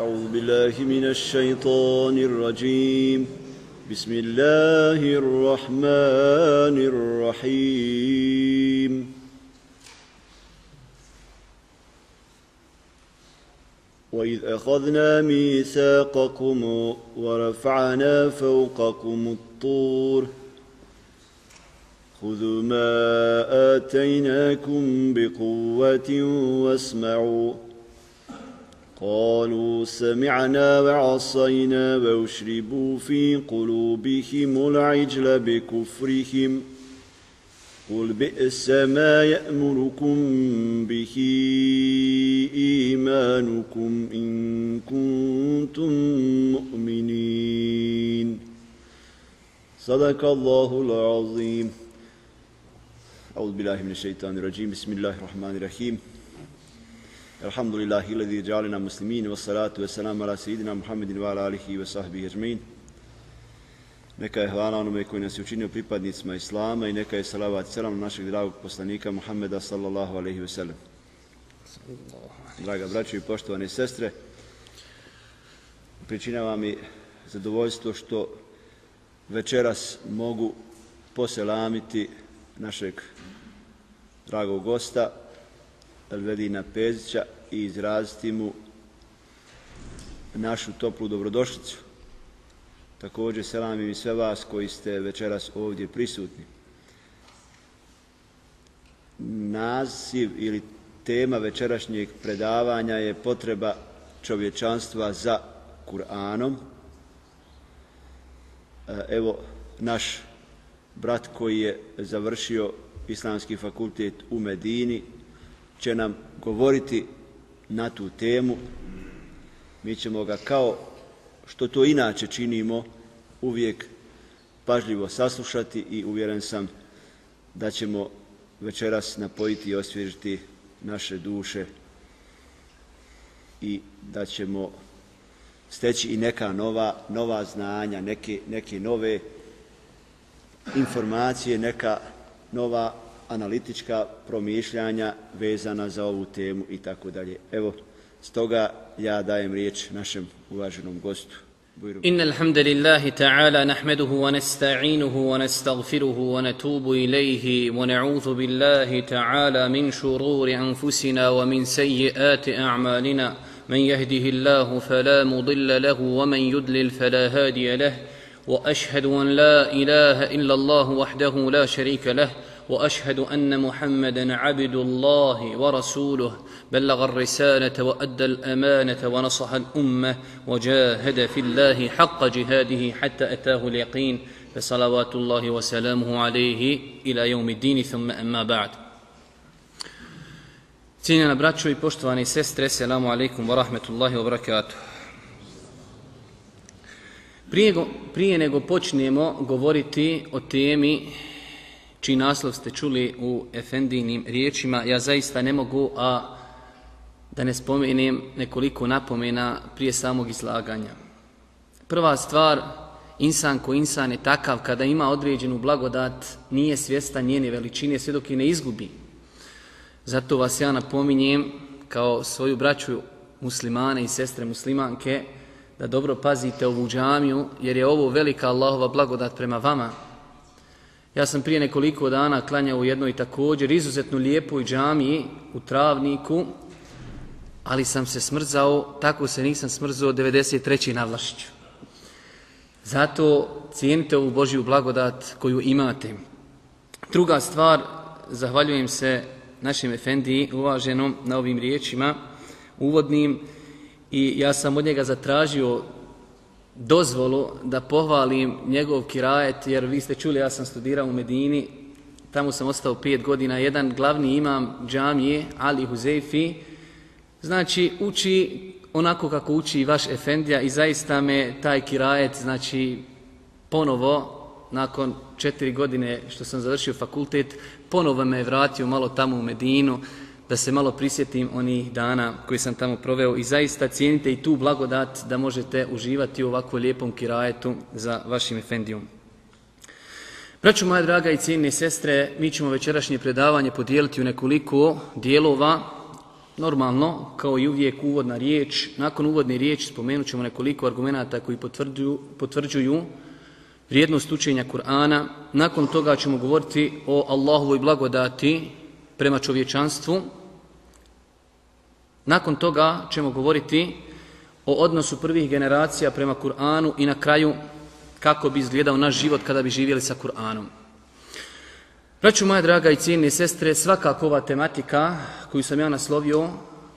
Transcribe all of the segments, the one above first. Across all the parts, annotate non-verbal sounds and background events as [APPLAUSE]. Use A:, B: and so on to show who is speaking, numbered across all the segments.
A: أعوذ بالله من الشيطان الرجيم. بسم الله الرحمن الرحيم. وإذ أخذنا ميثاقكم ورفعنا فوقكم الطور. خذوا ما آتيناكم بقوة واسمعوا. قالوا سمعنا وعصينا واشربوا في قلوبهم العجل بكفرهم قل بئس ما يأمركم به إيمانكم إن كنتم مؤمنين. صدق الله العظيم. أعوذ بالله من الشيطان الرجيم. بسم الله الرحمن الرحيم. الحمد لله الذي جعلنا مسلمين والصلاة والسلام على سيدنا محمد وعلى آله وصحبه أجمعين Neka je hvala onome koji nas je učinio pripadnicima Islama i neka je salavat selam našeg dragog poslanika Muhammeda sallallahu alaihi sellem. Draga braćo i poštovane sestre, pričinava mi zadovoljstvo što večeras mogu poselamiti našeg dragog gosta Elvedina Pezića i izraziti mu našu toplu dobrodošlicu. Također selamim i sve vas koji ste večeras ovdje prisutni. Naziv ili tema večerašnjeg predavanja je potreba čovječanstva za Kur'anom. Evo, naš brat koji je završio Islamski fakultet u Medini će nam govoriti na tu temu. Mi ćemo ga kao što to inače činimo uvijek pažljivo saslušati i uvjeren sam da ćemo večeras napojiti i osvježiti naše duše i da ćemo steći i neka nova, nova znanja, neke, neke nove informacije, neka nova analitička promišljanja vezana za ovu temu i tako dalje. Evo, stoga ja dajem riječ našem uvaženom gostu.
B: إن الحمد لله تعالى نحمده ونستعينه ونستغفره ونتوب إليه ونعوذ بالله تعالى من شرور أنفسنا ومن سيئات أعمالنا من يهده الله فلا مضل له ومن يضلل فلا هادي له وأشهد أن لا إله إلا الله وحده لا شريك له وأشهد أن محمدا عبد الله ورسوله. بلغ الرسالة وأدى الأمانة ونصح الأمة وجاهد في الله حق جهاده حتى أتاه اليقين. فصلوات الله وسلامه عليه إلى يوم الدين. ثم أما بعد. Cijenjena braćo i poštovani sestre, selamu alaikum wa rahmetullahi wa barakatuh. Prije, prije nego počnemo govoriti o temi čiji naslov ste čuli u Efendinim riječima, ja zaista ne mogu, a da ne spomenem nekoliko napomena prije samog izlaganja. Prva stvar, insan ko insan je takav kada ima određenu blagodat, nije svjestan njene veličine sve dok je ne izgubi. Zato vas ja napominjem kao svoju braću muslimane i sestre muslimanke da dobro pazite ovu džamiju jer je ovo velika Allahova blagodat prema vama. Ja sam prije nekoliko dana klanjao u jednoj također izuzetno lijepoj džamiji u Travniku, ali sam se smrzao, tako se nisam smrzao 93. na Vlašiću. Zato cijenite ovu Božju blagodat koju imate. Druga stvar, zahvaljujem se našem Efendiji uvaženom na ovim riječima uvodnim i ja sam od njega zatražio dozvolu da pohvalim njegov kirajet, jer vi ste čuli, ja sam studirao u Medini, tamo sam ostao pet godina, jedan glavni imam džamije, Ali Huzeifi, znači uči onako kako uči i vaš Efendija i zaista me taj kirajet, znači ponovo, nakon četiri godine što sam završio fakultet, ponovo me je vratio malo tamo u Medinu, da se malo prisjetim onih dana koji sam tamo proveo i zaista cijenite i tu blagodat da možete uživati u ovako lijepom kirajetu za vašim efendijom. Braćo moja draga i cijenine sestre, mi ćemo večerašnje predavanje podijeliti u nekoliko dijelova. Normalno, kao i uvijek uvodna riječ, nakon uvodne riječi spomenut ćemo nekoliko argumenata koji potvrđuju, potvrđuju vrijednost učenja Kur'ana. Nakon toga ćemo govoriti o Allahovoj blagodati prema čovječanstvu. Nakon toga ćemo govoriti o odnosu prvih generacija prema Kur'anu i na kraju kako bi izgledao naš život kada bi živjeli sa Kur'anom. Braću moja draga i cijenine sestre, svakako ova tematika koju sam ja naslovio,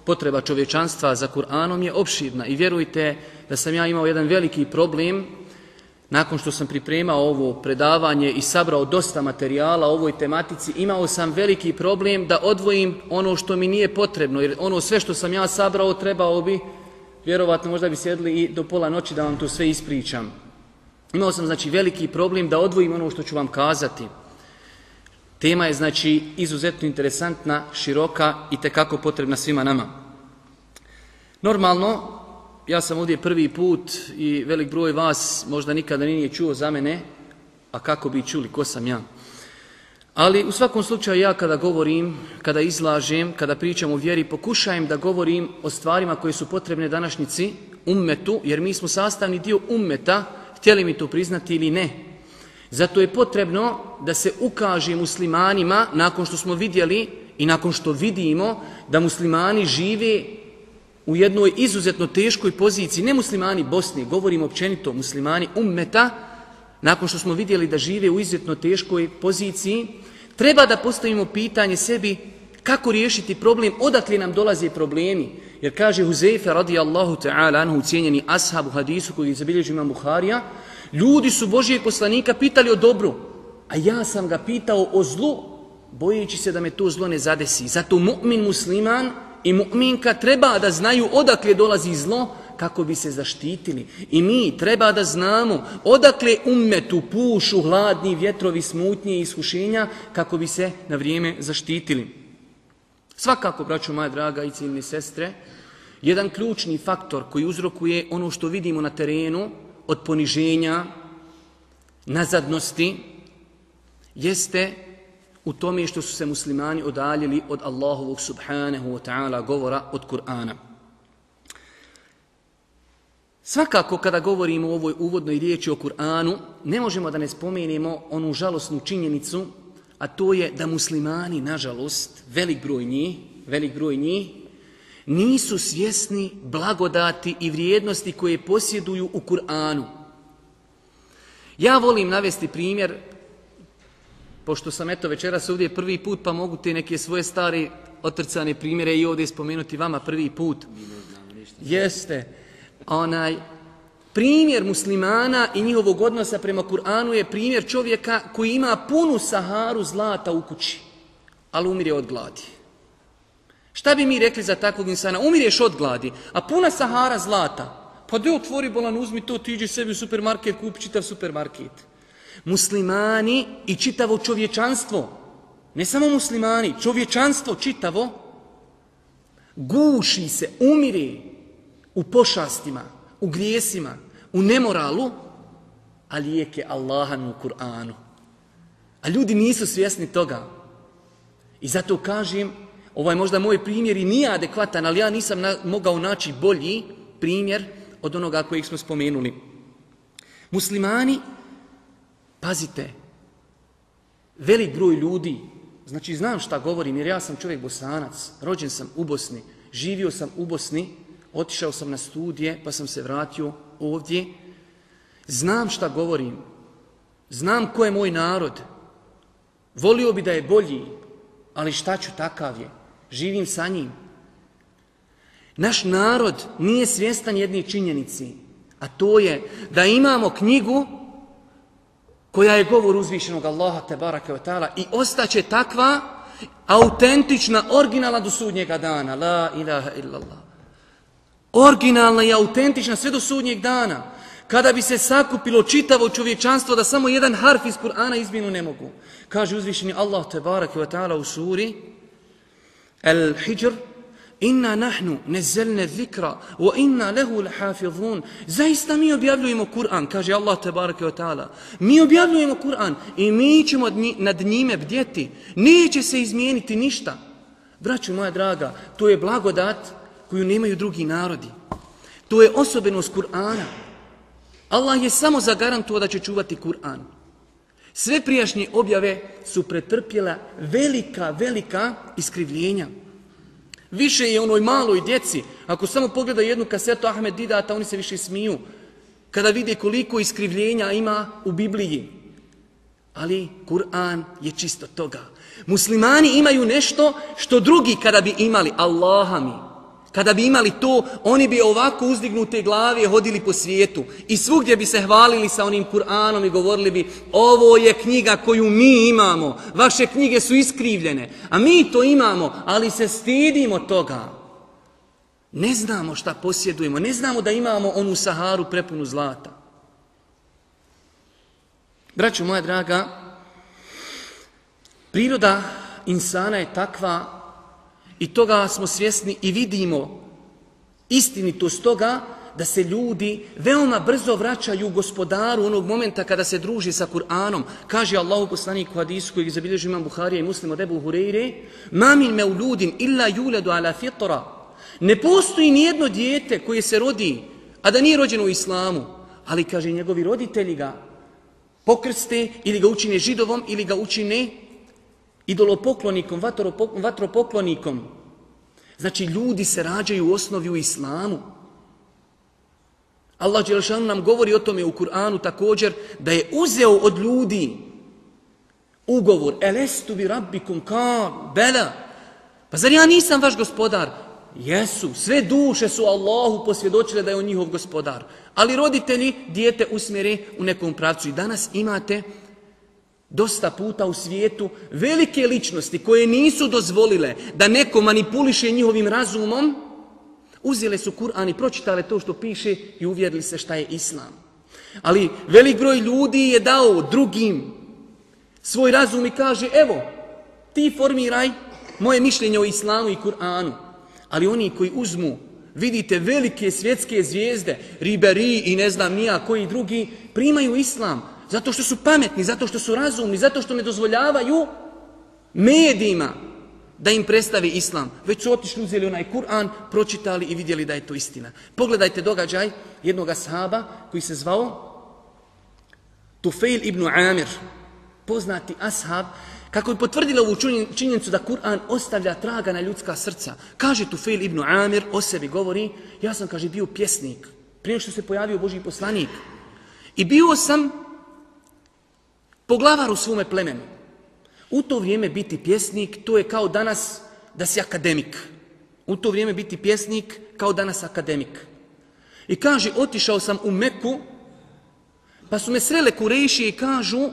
B: potreba čovječanstva za Kur'anom je opširna i vjerujte da sam ja imao jedan veliki problem nakon što sam pripremao ovo predavanje i sabrao dosta materijala o ovoj tematici, imao sam veliki problem da odvojim ono što mi nije potrebno, jer ono sve što sam ja sabrao trebao bi, vjerovatno možda bi sjedli i do pola noći da vam to sve ispričam. Imao sam znači veliki problem da odvojim ono što ću vam kazati. Tema je znači izuzetno interesantna, široka i tekako potrebna svima nama. Normalno, ja sam ovdje prvi put i velik broj vas možda nikada nije čuo za mene, a kako bi čuli, ko sam ja. Ali u svakom slučaju ja kada govorim, kada izlažem, kada pričam o vjeri, pokušajem da govorim o stvarima koje su potrebne današnjici, ummetu, jer mi smo sastavni dio ummeta, htjeli mi to priznati ili ne. Zato je potrebno da se ukaže muslimanima, nakon što smo vidjeli i nakon što vidimo da muslimani žive u jednoj izuzetno teškoj poziciji, ne muslimani Bosne, govorim općenito muslimani ummeta, nakon što smo vidjeli da žive u izuzetno teškoj poziciji, treba da postavimo pitanje sebi kako riješiti problem, odakle nam dolaze problemi. Jer kaže Huzeyfe radijallahu ta'ala anhu cijenjeni ashab u hadisu koji zabilježi imam Buharija, Ljudi su Božijeg poslanika pitali o dobru, a ja sam ga pitao o zlu, bojeći se da me to zlo ne zadesi. Zato mu'min musliman i mu'minka treba da znaju odakle dolazi zlo kako bi se zaštitili. I mi treba da znamo odakle ummetu pušu hladni vjetrovi smutnje i iskušenja kako bi se na vrijeme zaštitili. Svakako, braću moja draga i ciljni sestre, jedan ključni faktor koji uzrokuje ono što vidimo na terenu, od poniženja, nazadnosti, jeste u tome što su se muslimani odaljili od Allahovog subhanahu wa ta'ala govora od Kur'ana. Svakako kada govorimo o ovoj uvodnoj riječi o Kur'anu, ne možemo da ne spomenemo onu žalosnu činjenicu, a to je da muslimani, nažalost, velik broj njih, velik broj njih, nisu svjesni blagodati i vrijednosti koje posjeduju u Kur'anu. Ja volim navesti primjer, pošto sam eto večeras ovdje prvi put, pa mogu te neke svoje stare otrcane primjere i ovdje spomenuti vama prvi put. Jeste. Onaj, primjer muslimana i njihovog odnosa prema Kur'anu je primjer čovjeka koji ima punu saharu zlata u kući, ali umire od gladi. Šta bi mi rekli za takvog insana? Umirješ od gladi, a puna sahara zlata. Pa da otvori bolan, uzmi to, tiđi sebi u supermarket, kupi čitav supermarket. Muslimani i čitavo čovječanstvo, ne samo muslimani, čovječanstvo čitavo, guši se, umiri u pošastima, u grijesima, u nemoralu, a lijek je Allahan u Kur'anu. A ljudi nisu svjesni toga. I zato kažem, Ovaj možda moj primjer i nije adekvatan, ali ja nisam na, mogao naći bolji primjer od onoga kojeg smo spomenuli. Muslimani, pazite, velik broj ljudi, znači znam šta govorim jer ja sam čovjek bosanac, rođen sam u Bosni, živio sam u Bosni, otišao sam na studije pa sam se vratio ovdje, znam šta govorim, znam ko je moj narod, volio bi da je bolji, ali šta ću takav je živim sa njim. Naš narod nije svjestan jedne činjenici, a to je da imamo knjigu koja je govor uzvišenog Allaha te barake wa ta'ala i ostaće takva autentična, originalna do sudnjega dana. La ilaha illallah. Originalna i autentična sve do sudnjeg dana. Kada bi se sakupilo čitavo čovječanstvo da samo jedan harf iz Kur'ana izmjenu ne mogu. Kaže uzvišeni Allah te barake wa ta'ala u suri Al-Hijr Inna nahnu nezelne zikra wa inna lehu lahafizun. Zaista mi objavljujemo Kur'an, kaže Allah tebareke ta'ala. Mi objavljujemo Kur'an i mi ćemo nad njime bdjeti. Neće se izmijeniti ništa. Braću moja draga, to je blagodat koju nemaju drugi narodi. To je osobenost Kur'ana. Allah je samo zagarantuo da će čuvati Kur'an. Sve prijašnje objave su pretrpjela velika, velika iskrivljenja. Više je onoj maloj djeci, ako samo pogleda jednu kasetu Ahmed Didata, oni se više smiju. Kada vide koliko iskrivljenja ima u Bibliji. Ali Kur'an je čisto toga. Muslimani imaju nešto što drugi kada bi imali, Allaha mi. Kada bi imali to, oni bi ovako uzdignute glave hodili po svijetu i svugdje bi se hvalili sa onim Kur'anom i govorili bi ovo je knjiga koju mi imamo, vaše knjige su iskrivljene, a mi to imamo, ali se stidimo toga. Ne znamo šta posjedujemo, ne znamo da imamo onu Saharu prepunu zlata. Braćo moja draga, priroda insana je takva i toga smo svjesni i vidimo istinitost toga da se ljudi veoma brzo vraćaju gospodaru onog momenta kada se druži sa Kur'anom. Kaže Allahu poslanik u hadisu kojeg zabilježi imam Buharija i muslim od Ebu Hureyre Mamin me illa juledu ala fitra. Ne postoji nijedno dijete koje se rodi, a da nije rođeno u islamu. Ali kaže njegovi roditelji ga pokrste ili ga učine židovom ili ga učine idolopoklonikom, vatropoklonikom. Znači, ljudi se rađaju u osnovi u islamu. Allah Đelšanu nam govori o tome u Kur'anu također da je uzeo od ljudi ugovor Elestu bi rabbikum kan, bela. Pa zar ja nisam vaš gospodar? Jesu, sve duše su Allahu posvjedočile da je on njihov gospodar. Ali roditelji dijete usmjere u nekom pravcu. I danas imate dosta puta u svijetu velike ličnosti koje nisu dozvolile da neko manipuliše njihovim razumom, uzele su Kur'an i pročitale to što piše i uvjerili se šta je Islam. Ali velik broj ljudi je dao drugim svoj razum i kaže evo, ti formiraj moje mišljenje o Islamu i Kur'anu. Ali oni koji uzmu, vidite velike svjetske zvijezde, Riberi i ne znam nija koji drugi, primaju Islam. Zato što su pametni, zato što su razumni, zato što ne dozvoljavaju medijima da im predstavi islam. Već su otišli, uzeli onaj Kur'an, pročitali i vidjeli da je to istina. Pogledajte događaj jednog ashaba koji se zvao Tufail ibn Amir, poznati ashab, kako je potvrdila ovu činjenicu da Kur'an ostavlja traga na ljudska srca. Kaže Tufail ibn Amir, o sebi govori, ja sam, kaže, bio pjesnik, prije što se pojavio Boži poslanik. I bio sam Poglavar u svome plemenu. U to vrijeme biti pjesnik, to je kao danas da si akademik. U to vrijeme biti pjesnik kao danas akademik. I kaže, otišao sam u Meku, pa su me srele kurejši i kažu,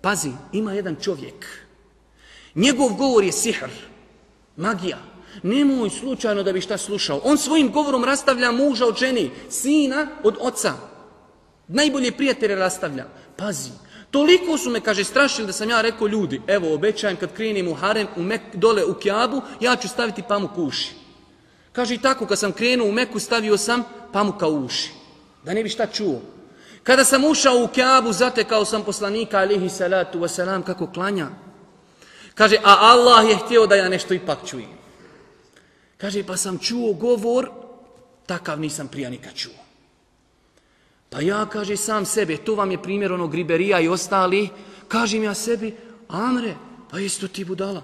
B: pazi, ima jedan čovjek. Njegov govor je sihr, magija. Nemoj slučajno da bi šta slušao. On svojim govorom rastavlja muža od ženi, sina od oca. Najbolje prijatelje rastavlja. Pazi, Toliko su me, kaže, strašili da sam ja rekao ljudi, evo, obećajem kad krenim u harem, u Mek, dole u Kjabu, ja ću staviti pamuk u uši. Kaže i tako, kad sam krenuo u Meku, stavio sam pamuka u uši. Da ne bi šta čuo. Kada sam ušao u Kjabu, zatekao sam poslanika, alihi salatu wasalam, kako klanja. Kaže, a Allah je htio da ja nešto ipak čujem. Kaže, pa sam čuo govor, takav nisam prija nikad čuo. Pa ja, kaže, sam sebe, to vam je primjer onog Riberija i ostali, kažem ja sebi, Amre, pa isto ti budala.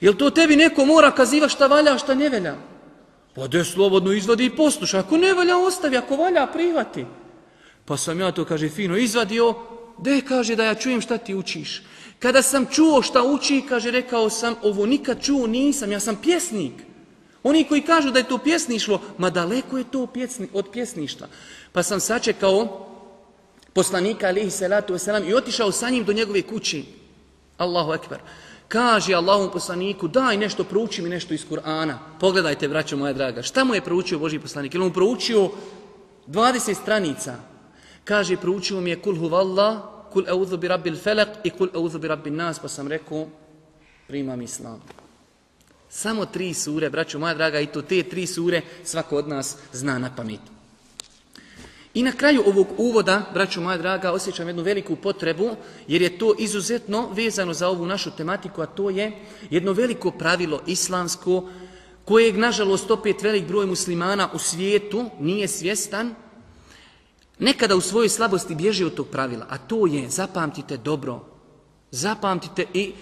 B: Jel to tebi neko mora kaziva šta valja, šta ne valja? Pa de slobodno izvadi i posluša. Ako ne valja, ostavi. Ako valja, prihvati. Pa sam ja to, kaže, fino izvadio. De, kaže, da ja čujem šta ti učiš. Kada sam čuo šta uči, kaže, rekao sam, ovo nikad čuo nisam, ja sam pjesnik. Oni koji kažu da je to pjesništvo, ma daleko je to od pjesništva. Pa sam sačekao poslanika alihi salatu wasalam i otišao sa njim do njegove kući. Allahu ekber. Kaže Allahom poslaniku, daj nešto, prouči mi nešto iz Kur'ana. Pogledajte, braćo moja draga, šta mu je proučio Boži poslanik? Je mu proučio 20 stranica? Kaže, proučio mi je kul huvalla, kul eudhu bi rabbil felak i kul eudhu bi rabbil nas, pa sam rekao, primam islam. Samo tri sure, braćo moja draga, i to te tri sure svako od nas zna na pamet. I na kraju ovog uvoda, braću moja draga, osjećam jednu veliku potrebu, jer je to izuzetno vezano za ovu našu tematiku, a to je jedno veliko pravilo islamsko, kojeg, nažalost, opet velik broj muslimana u svijetu nije svjestan, nekada u svojoj slabosti bježi od tog pravila, a to je, zapamtite dobro, zapamtite i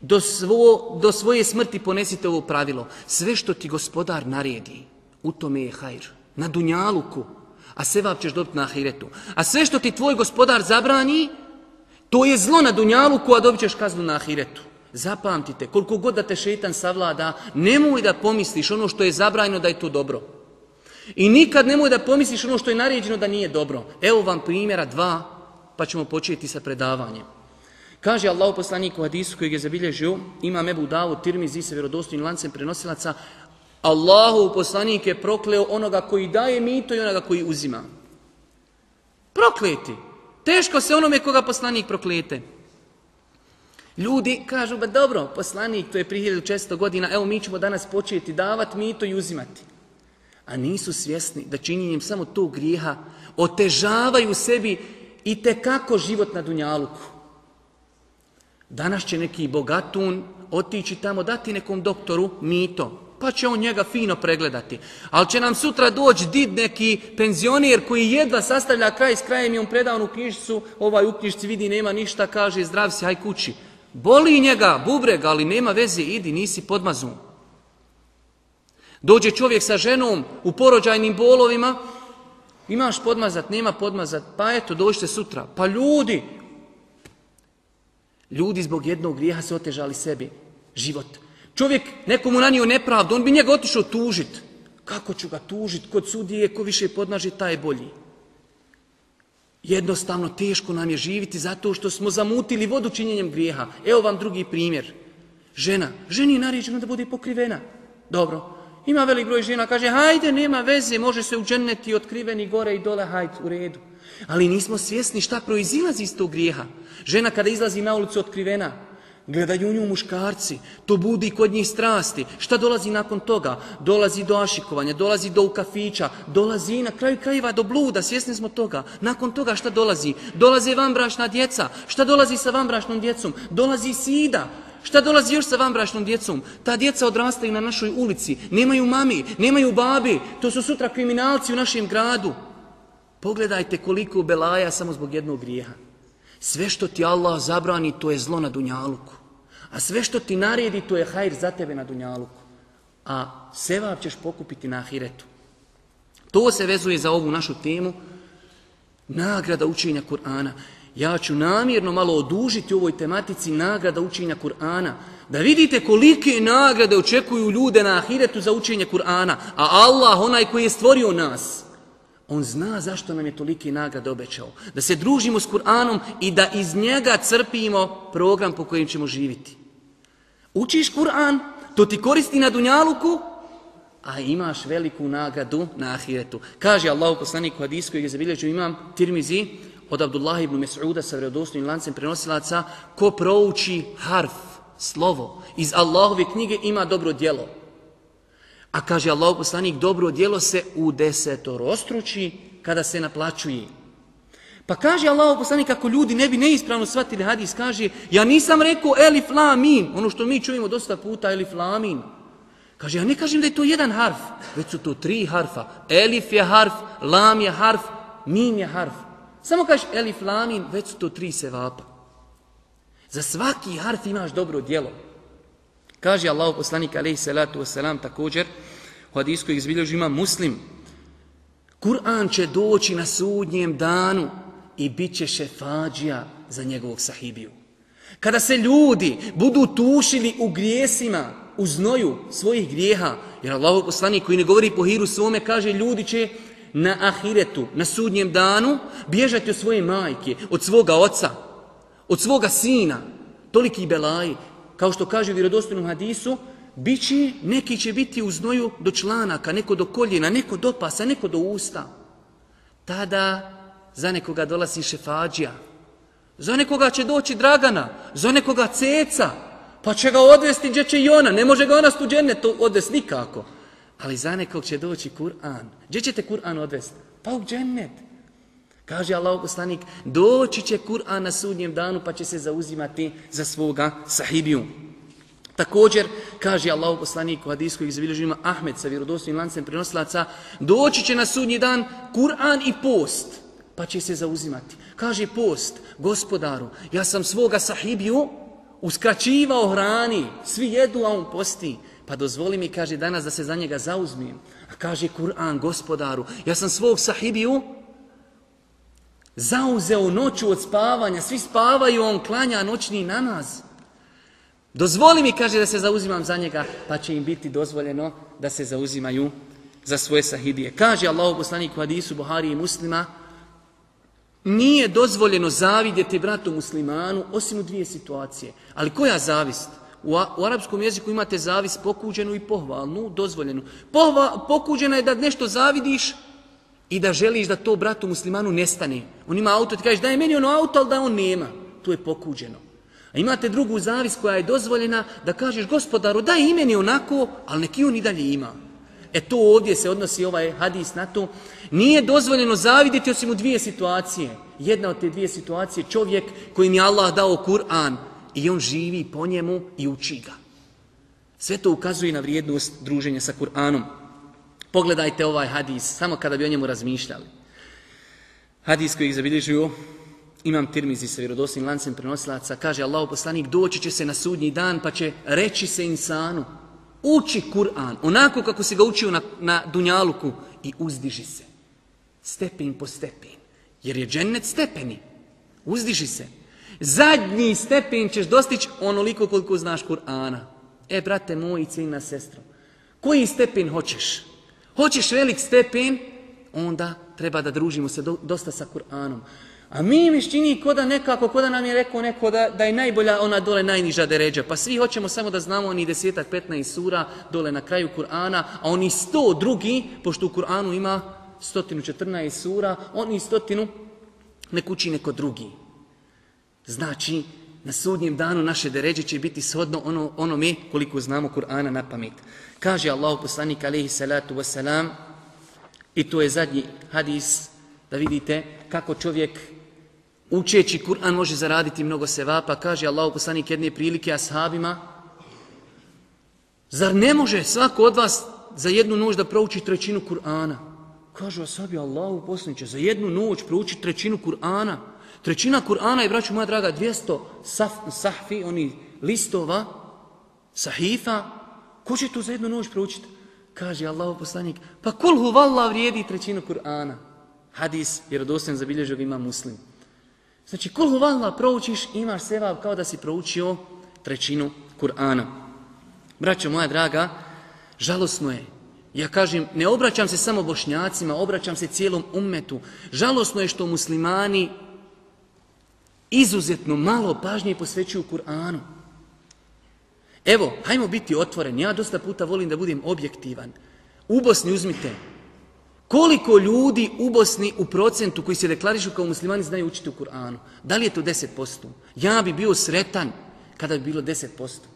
B: do, svo, do svoje smrti ponesite ovo pravilo. Sve što ti gospodar naredi, u tome je hajr. Na dunjaluku, a sevap ćeš dobiti na ahiretu. A sve što ti tvoj gospodar zabrani, to je zlo na dunjaluku, a dobit ćeš kaznu na ahiretu. Zapamtite, koliko god da te šetan savlada, nemoj da pomisliš ono što je zabranjeno da je to dobro. I nikad nemoj da pomisliš ono što je naređeno da nije dobro. Evo vam primjera dva, pa ćemo početi sa predavanjem. Kaže Allah poslanik u hadisu kojeg je zabilježio, ima Ebu Davu, Tirmizi se vjerodostojnim lancem prenosilaca, Allahu poslanik je prokleo onoga koji daje mito i onoga koji uzima. Prokleti. Teško se onome koga poslanik proklete. Ljudi kažu, ba dobro, poslanik, to je prije 1600 godina, evo mi ćemo danas početi davati mito i uzimati. A nisu svjesni da činjenjem samo tog grijeha otežavaju sebi i kako život na Dunjaluku. Danas će neki bogatun otići tamo dati nekom doktoru mito, pa će on njega fino pregledati. Ali će nam sutra doći did neki penzioner koji jedva sastavlja kraj s krajem i on predao u knjižicu, ovaj u knjižici vidi nema ništa, kaže zdrav si, haj kući. Boli njega, bubreg, ali nema veze, idi, nisi podmazun. Dođe čovjek sa ženom u porođajnim bolovima, imaš podmazat, nema podmazat, pa eto, dođite sutra. Pa ljudi, ljudi zbog jednog grijeha se otežali sebi život. Čovjek nekomu nanio nepravdu, on bi njega otišao tužit. Kako ću ga tužit kod sudije, ko više podnaži, taj je bolji. Jednostavno teško nam je živiti zato što smo zamutili vodu činjenjem grijeha. Evo vam drugi primjer. Žena. Ženi je naređeno da bude pokrivena. Dobro. Ima velik broj žena, kaže, hajde, nema veze, može se učeneti otkriveni gore i dole, hajde, u redu. Ali nismo svjesni šta proizilazi iz tog grijeha. Žena kada izlazi na ulicu otkrivena, Gledaju nju muškarci, to budi kod njih strasti. Šta dolazi nakon toga? Dolazi do ašikovanja, dolazi do ukafića, dolazi na kraju krajeva do bluda, svjesni smo toga. Nakon toga šta dolazi? Dolaze vanbrašna djeca. Šta dolazi sa vanbrašnom djecom? Dolazi sida. Šta dolazi još sa vanbrašnom djecom? Ta djeca odrastaju na našoj ulici, nemaju mami, nemaju babi, to su sutra kriminalci u našem gradu. Pogledajte koliko belaja samo zbog jednog grijeha. Sve što ti Allah zabrani, to je zlo na Dunjaluku. A sve što ti naredi, to je hajr za tebe na Dunjaluku. A sevap ćeš pokupiti na Ahiretu. To se vezuje za ovu našu temu. Nagrada učenja Kur'ana. Ja ću namjerno malo odužiti u ovoj tematici nagrada učenja Kur'ana. Da vidite kolike nagrade očekuju ljude na Ahiretu za učenje Kur'ana. A Allah, onaj koji je stvorio nas, on zna zašto nam je toliki nagrade obećao. Da se družimo s Kur'anom i da iz njega crpimo program po kojem ćemo živiti. Učiš Kur'an, to ti koristi na Dunjaluku, a imaš veliku nagradu na Ahiretu. Kaže Allah u poslaniku hadisku je zabilježio imam Tirmizi od Abdullah ibn Mes'uda sa vredostojnim lancem prenosilaca ko prouči harf, slovo, iz Allahove knjige ima dobro djelo. A kaže Allah poslanik, dobro djelo se u desetorostruči kada se naplaćuje. Pa kaže Allah poslanik, ako ljudi ne bi neispravno shvatili hadis, kaže, ja nisam rekao elif lamin, ono što mi čujemo dosta puta, elif lamin. Kaže, ja ne kažem da je to jedan harf, već su to tri harfa. Elif je harf, lam je harf, min je harf. Samo kaže elif lamin, već su to tri sevapa. Za svaki harf imaš dobro djelo. Kaže Allah poslanik alaihi salatu wasalam također, u hadisku ih zbilježi ima muslim, Kur'an će doći na sudnjem danu i bit će šefađija za njegovog sahibiju. Kada se ljudi budu tušili u grijesima, u znoju svojih grijeha, jer Allah poslanik koji ne govori po hiru svome, kaže ljudi će na ahiretu, na sudnjem danu, bježati od svoje majke, od svoga oca, od svoga sina, toliki belaji, kao što kaže u vjerodostojnom hadisu, bići, neki će biti u znoju do članaka, neko do koljena, neko do pasa, neko do usta. Tada za nekoga dolazi šefađija, za nekoga će doći Dragana, za nekoga ceca, pa će ga odvesti gdje će i ona, ne može ga ona stuđene to odvesti nikako. Ali za nekog će doći Kur'an. Gdje ćete Kur'an odvesti? Pa u džennet. Kaže Allah poslanik, doći će Kur'an na sudnjem danu pa će se zauzimati za svoga sahibiju. Također, kaže Allah poslanik u hadijskoj izbilježima Ahmed sa vjerodostojnim lancem prenosilaca, doći će na sudnji dan Kur'an i post, pa će se zauzimati. Kaže post, gospodaru, ja sam svoga sahibiju uskraćivao hrani, svi jedu, a on posti. Pa dozvoli mi, kaže, danas da se za njega zauzmijem. A kaže Kur'an, gospodaru, ja sam svog sahibiju zauzeo noću od spavanja, svi spavaju, on klanja noćni namaz. Dozvoli mi, kaže, da se zauzimam za njega, pa će im biti dozvoljeno da se zauzimaju za svoje sahibije. Kaže Allah u hadisu Buhari i muslima, nije dozvoljeno zavidjeti bratu muslimanu osim u dvije situacije. Ali koja zavist? U, u arapskom jeziku imate zavist pokuđenu i pohvalnu, dozvoljenu. Pohva, pokuđena je da nešto zavidiš i da želiš da to bratu muslimanu nestane. On ima auto, ti kažeš da je meni ono auto, ali da on nema. To je pokuđeno. A imate drugu zavis koja je dozvoljena da kažeš gospodaru daj imeni onako, ali neki on i dalje ima. E to ovdje se odnosi ovaj hadis na to. Nije dozvoljeno zavidjeti osim u dvije situacije. Jedna od te dvije situacije čovjek kojim je Allah dao Kur'an i on živi po njemu i uči ga. Sve to ukazuje na vrijednost druženja sa Kur'anom. Pogledajte ovaj hadis, samo kada bi o njemu razmišljali. Hadis koji ih zabilježuju Imam Tirmizi sa vjerodosnim lancem prenosilaca, kaže Allah poslanik, doći će se na sudnji dan pa će reći se insanu, uči Kur'an, onako kako si ga učio na, na Dunjaluku i uzdiži se. Stepen po stepen. Jer je džennet stepeni. Uzdiži se. Zadnji stepen ćeš dostići onoliko koliko znaš Kur'ana. E, brate moj i ciljna sestro, koji stepen hoćeš? Hoćeš velik stepen, onda treba da družimo se do, dosta sa Kur'anom. A mi mi čini ko da nekako, ko da nam je rekao neko da, da je najbolja ona dole najniža deređa. Pa svi hoćemo samo da znamo oni desetak, petnaest sura dole na kraju Kur'ana, a oni sto drugi, pošto u Kur'anu ima stotinu četrnaest sura, oni stotinu nek uči neko drugi. Znači, na sudnjem danu naše deređe će biti shodno ono, ono mi koliko znamo Kur'ana na pamet. Kaže Allah poslanik alaihi salatu wasalam, i to je zadnji hadis, da vidite kako čovjek učeći Kur'an može zaraditi mnogo sevapa, kaže Allah poslanik jedne prilike ashabima, zar ne može svako od vas za jednu noć da prouči trećinu Kur'ana? Kažu ashabi Allahu poslaniče, za jednu noć prouči trećinu Kur'ana. Trećina Kur'ana je, braću moja draga, 200 saf, sahfi, oni listova, sahifa. Ko će to za jednu noć proučiti? Kaže Allahu poslanik, pa kul huvalla vrijedi trećinu Kur'ana. Hadis, jer dostajem zabilježio ga ima muslim. Znači, koliko valla proučiš, imaš sevab kao da si proučio trećinu Kur'ana. Braćo moja draga, žalosno je. Ja kažem, ne obraćam se samo bošnjacima, obraćam se cijelom ummetu. Žalosno je što muslimani izuzetno malo pažnje posvećuju Kur'anu. Evo, hajmo biti otvoreni. Ja dosta puta volim da budem objektivan. U Bosni uzmite Koliko ljudi u Bosni u procentu koji se deklarišu kao muslimani znaju učiti u Kur'anu? Da li je to 10%? Ja bi bio sretan kada bi bilo 10%.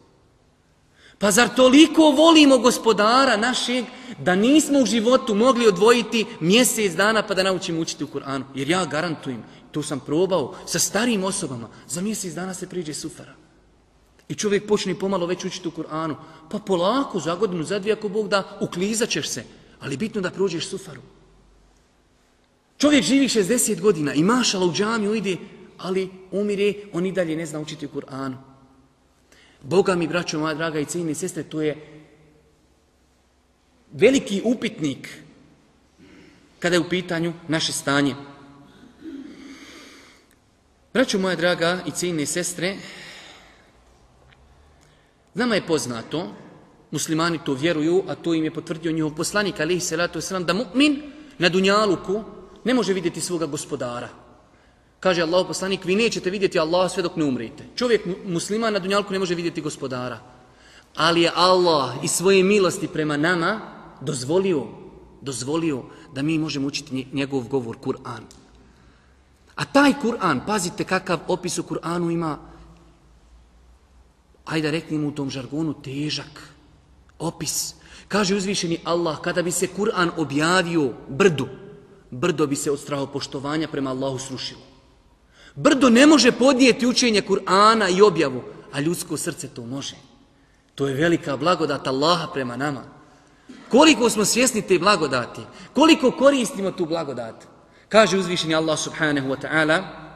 B: Pa zar toliko volimo gospodara našeg da nismo u životu mogli odvojiti mjesec dana pa da naučimo učiti u Kur'anu? Jer ja garantujem, to sam probao sa starijim osobama, za mjesec dana se priđe sufara. I čovjek počne pomalo već učiti u Kur'anu. Pa polako, za godinu, za dvije, ako Bog da, uklizat ćeš se. Ali bitno da prođeš sufaru. Čovjek živi 60 godina i mašala u džamiju ide, ali umire, on i dalje ne zna učiti u Kur'anu. Boga mi, braćo moja draga i cijenine sestre, to je veliki upitnik kada je u pitanju naše stanje. Braćo moja draga i cijenine sestre, nama je poznato muslimani to vjeruju, a to im je potvrdio njihov poslanik, alihi salatu wasalam, da mu'min na dunjaluku ne može vidjeti svoga gospodara. Kaže Allah poslanik, vi nećete vidjeti Allah sve dok ne umrete. Čovjek musliman na dunjalku ne može vidjeti gospodara. Ali je Allah i svoje milosti prema nama dozvolio, dozvolio da mi možemo učiti njegov govor, Kur'an. A taj Kur'an, pazite kakav opis u Kur'anu ima, ajde reknimo u tom žargonu, težak opis. Kaže uzvišeni Allah, kada bi se Kur'an objavio brdu, brdo bi se od strahopoštovanja prema Allahu srušilo. Brdo ne može podnijeti učenje Kur'ana i objavu, a ljudsko srce to može. To je velika blagodat Allaha prema nama. Koliko smo svjesni te blagodati, koliko koristimo tu blagodat. Kaže uzvišeni Allah subhanahu wa ta'ala,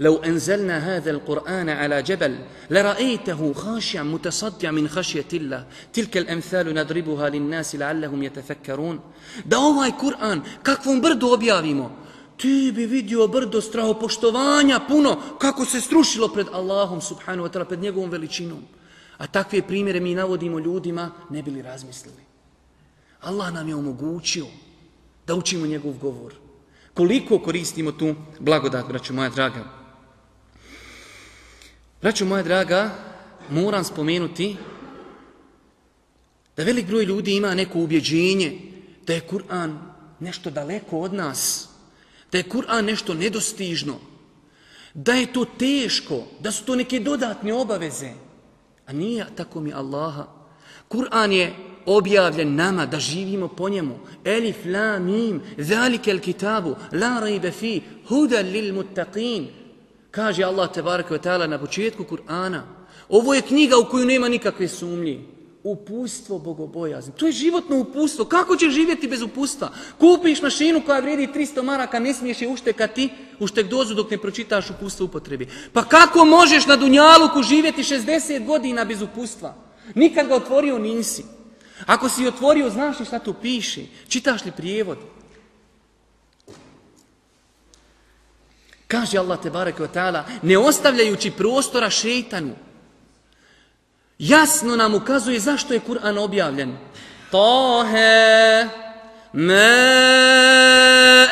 B: لو أنزلنا هذا القرآن على جبل لرأيته خاشعا متصدعا من خشية الله تلك الأمثال نضربها للناس لعلهم يتفكرون da ovaj Kur'an kakvom brdu objavimo ti bi vidio brdo strahopoštovanja puno kako se strušilo pred Allahom subhanahu wa ta'ala pred njegovom veličinom. A takve primjere mi navodimo ljudima ne bili razmislili. Allah nam je omogućio da učimo njegov govor. Koliko koristimo tu blagodat braćo moja draga? Braćo moja draga, moram spomenuti da velik broj ljudi ima neko ubjeđenje da je Kur'an nešto daleko od nas, da je Kur'an nešto nedostižno, da je to teško, da su to neke dodatne obaveze. A nije tako mi Allaha. Kur'an je objavljen nama da živimo po njemu. Elif, la, mim, zalike el kitabu, la rajbe fi, hudan lil muttaqin. Kaže Allah ve taala na početku Kur'ana, ovo je knjiga u koju nema nikakve sumnje. Upustvo bogobojazni. To je životno upustvo. Kako ćeš živjeti bez upustva? Kupiš mašinu koja vrijedi 300 maraka, ne smiješ je uštekati, uštek dozu dok ne pročitaš upustvo upotrebi. Pa kako možeš na Dunjaluku živjeti 60 godina bez upustva? Nikad ga otvorio nisi. Ako si otvorio, znaš li šta tu piše? Čitaš li prijevod? Kaže Allah te barek wa ta'ala, ne ostavljajući prostora šeitanu. Jasno nam ukazuje zašto je Kur'an objavljen. Tahe, ma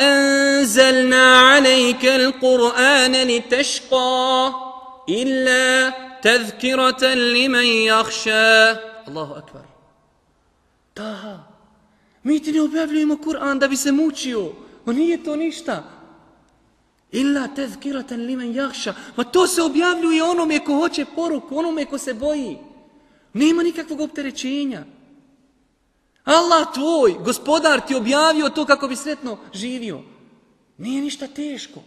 B: anzalna alejke al-Qur'ana li tešqa, illa tazkiratan liman jahša. Allahu akbar. Taha, mi ti ne objavljujemo Kur'an da bi se mučio. O nije to ništa. Illa tezkiratan limen jahša. Ma to se objavljuje onome ko hoće poruku, onome ko se boji. Nema nikakvog opterećenja. Allah tvoj, gospodar ti objavio to kako bi sretno živio. Nije ništa teško.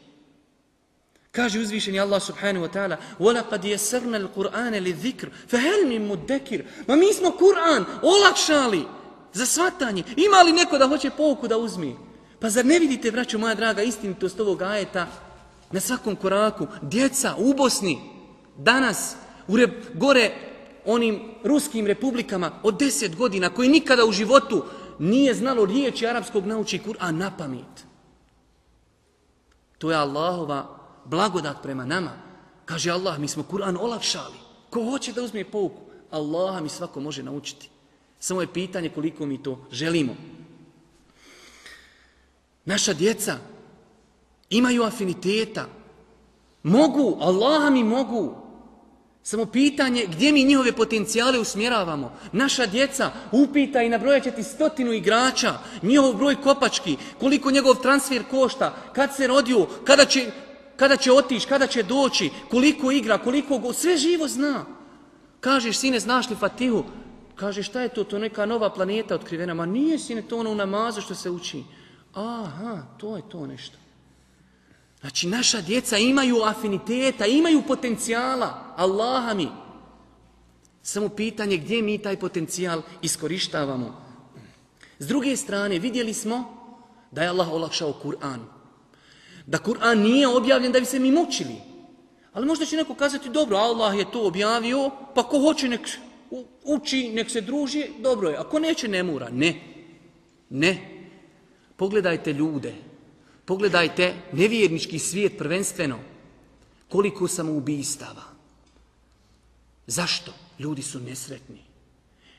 B: Kaže uzvišeni Allah subhanahu wa ta'ala وَلَقَدْ يَسَرْنَا الْقُرْآنَ لِذِكْرِ فَهَلْ مِن مُدَّكِرِ Ma mi smo Kur'an olakšali za svatanje. Ima li neko da hoće pouku da uzmi? Pa zar ne vidite, braćo moja draga, istinitost ovog ajeta na svakom koraku? Djeca u Bosni, danas, u re, gore onim ruskim republikama od deset godina, koji nikada u životu nije znalo riječi arapskog nauči Kur'an na pamet. To je Allahova blagodat prema nama. Kaže Allah, mi smo Kur'an olakšali. Ko hoće da uzme pouku? Allaha mi svako može naučiti. Samo je pitanje koliko mi to želimo. Naša djeca imaju afiniteta. Mogu, Allaha mi mogu. Samo pitanje gdje mi njihove potencijale usmjeravamo. Naša djeca upita i nabrojat će ti stotinu igrača, njihov broj kopački, koliko njegov transfer košta, kad se rodio, kada će, kada će otići, kada će doći, koliko igra, koliko go... Sve živo zna. Kažeš, sine, znaš li Fatihu? Kaže, šta je to? To neka nova planeta otkrivena. Ma nije, sine, to ono u namazu što se uči. Aha, to je to nešto. Znači, naša djeca imaju afiniteta, imaju potencijala, Allaha mi. Samo pitanje gdje mi taj potencijal iskorištavamo. S druge strane, vidjeli smo da je Allah olakšao Kur'an. Da Kur'an nije objavljen da bi se mi mučili. Ali možda će neko kazati, dobro, Allah je to objavio, pa ko hoće nek uči, nek se druži, dobro je. Ako neće, ne mora. Ne. Ne. Pogledajte ljude, pogledajte nevjernički svijet prvenstveno, koliko samoubistava. Zašto? Ljudi su nesretni.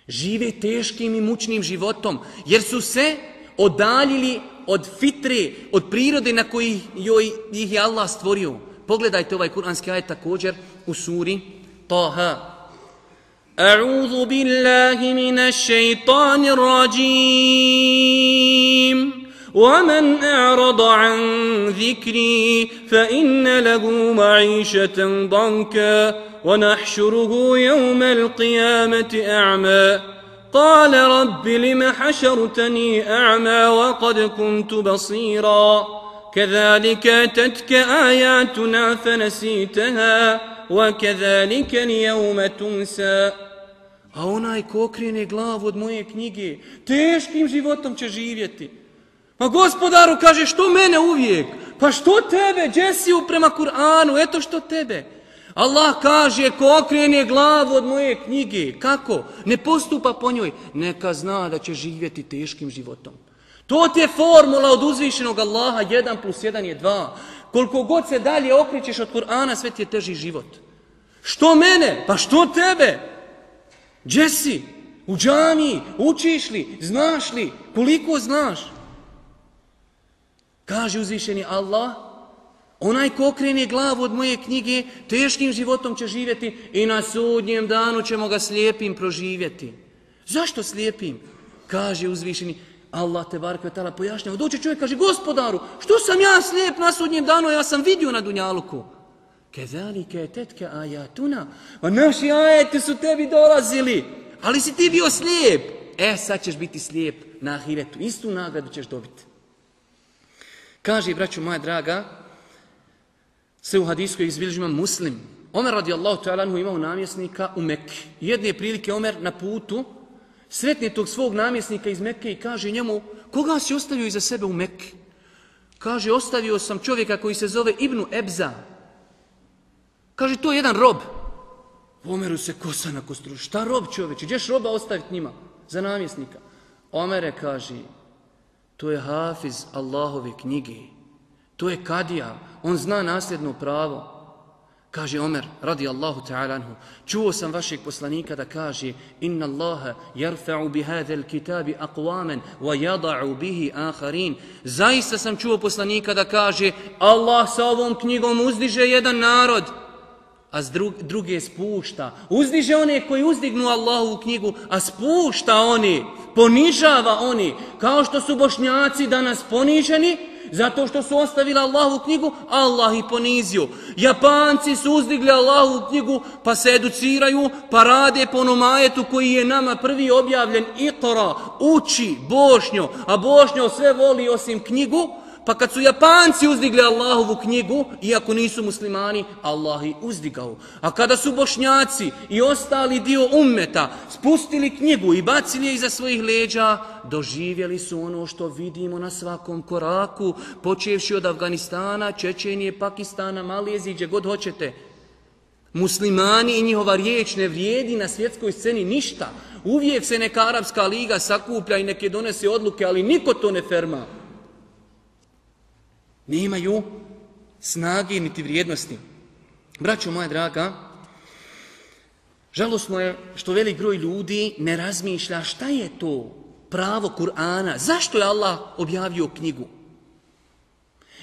B: Žive teškim i mučnim životom, jer su se odaljili od fitre, od prirode na koji joj ih je Allah stvorio. Pogledajte ovaj kuranski ajet također u suri Taha. A'udhu billahi minash shaitanir rajim. ومن أعرض عن ذكري فإن له معيشة ضنكا ونحشره يوم القيامة أعمى قال رب لم حشرتني أعمى وقد كنت بصيرا كذلك أتتك آياتنا فنسيتها وكذلك اليوم تنسى A onaj ko okrene glavu od moje knjige, teškim životom će živjeti. Pa gospodaru kaže, što mene uvijek? Pa što tebe, Džesiju prema Kur'anu, eto što tebe. Allah kaže, ko okrene glavu od moje knjige, kako? Ne postupa po njoj, neka zna da će živjeti teškim životom. To ti je formula od uzvišenog Allaha, 1 plus 1 je 2. Koliko god se dalje okrećeš od Kur'ana, sve ti je teži život. Što mene? Pa što tebe? Gdje si? U džami? Učiš li? Znaš li? Koliko znaš? Kaže uzvišeni Allah, onaj ko okrene glavu od moje knjige, teškim životom će živjeti i na sudnjem danu ćemo ga slijepim proživjeti. Zašto slijepim? Kaže uzvišeni Allah te barke tala pojašnjava. Doći čovjek kaže, gospodaru, što sam ja slijep na sudnjem danu, ja sam vidio na Dunjaluku. Kezalike tetka ajatuna. A naši ajeti su tebi dolazili, ali si ti bio slijep. E, sad ćeš biti slijep na ahiretu. Istu nagradu ćeš dobiti. Kaže, braću moja draga, se u hadisku izbilježima muslim. Omer radijallahu ta'ala imao namjesnika u Mekke. Jedne prilike Omer na putu sretne tog svog namjesnika iz Mekke i kaže njemu, koga si ostavio iza sebe u Mekke? Kaže, ostavio sam čovjeka koji se zove Ibnu Ebza. Kaže, to je jedan rob. Omeru se kosa na kostru. Šta rob čovječe? Gdješ roba ostaviti njima za namjesnika? Omere kaže, to je hafiz Allahove knjige. To je kadija. On zna nasljedno pravo. Kaže Omer, radi Allahu ta'ala anhu, čuo sam vašeg poslanika da kaže Inna Allaha jarfa'u bi hadhal kitabi aqwaman wa yada'u bihi akharin. Zaista sam čuo poslanika da kaže Allah sa ovom knjigom uzdiže jedan narod, a s druge spušta. Uzdiže one koji uzdignu Allahu knjigu, a spušta oni, ponižava oni, kao što su bošnjaci danas poniženi, zato što su ostavili Allahu knjigu, Allah ih ponizio. Japanci su uzdigli Allahu knjigu, pa se educiraju, pa rade po onomajetu koji je nama prvi objavljen. Iqra, uči, bošnjo, a bošnjo sve voli osim knjigu, pa kad su Japanci uzdigli Allahovu knjigu, iako nisu muslimani, Allah ih uzdigao. A kada su Bošnjaci i ostali dio ummeta spustili knjigu i bacili je iza svojih leđa, doživjeli su ono što vidimo na svakom koraku, počevši od Afganistana, Čečenije, Pakistana, Malezije, gdje god hoćete. Muslimani i njihova riječ ne vrijedi na svjetskoj sceni ništa. Uvijek se neka arapska liga sakuplja i neke donese odluke, ali niko to ne ferma. Nemaju snage niti vrijednosti. Braćo moja draga, žalosno je što velik broj ljudi ne razmišlja šta je to pravo Kur'ana. Zašto je Allah objavio knjigu?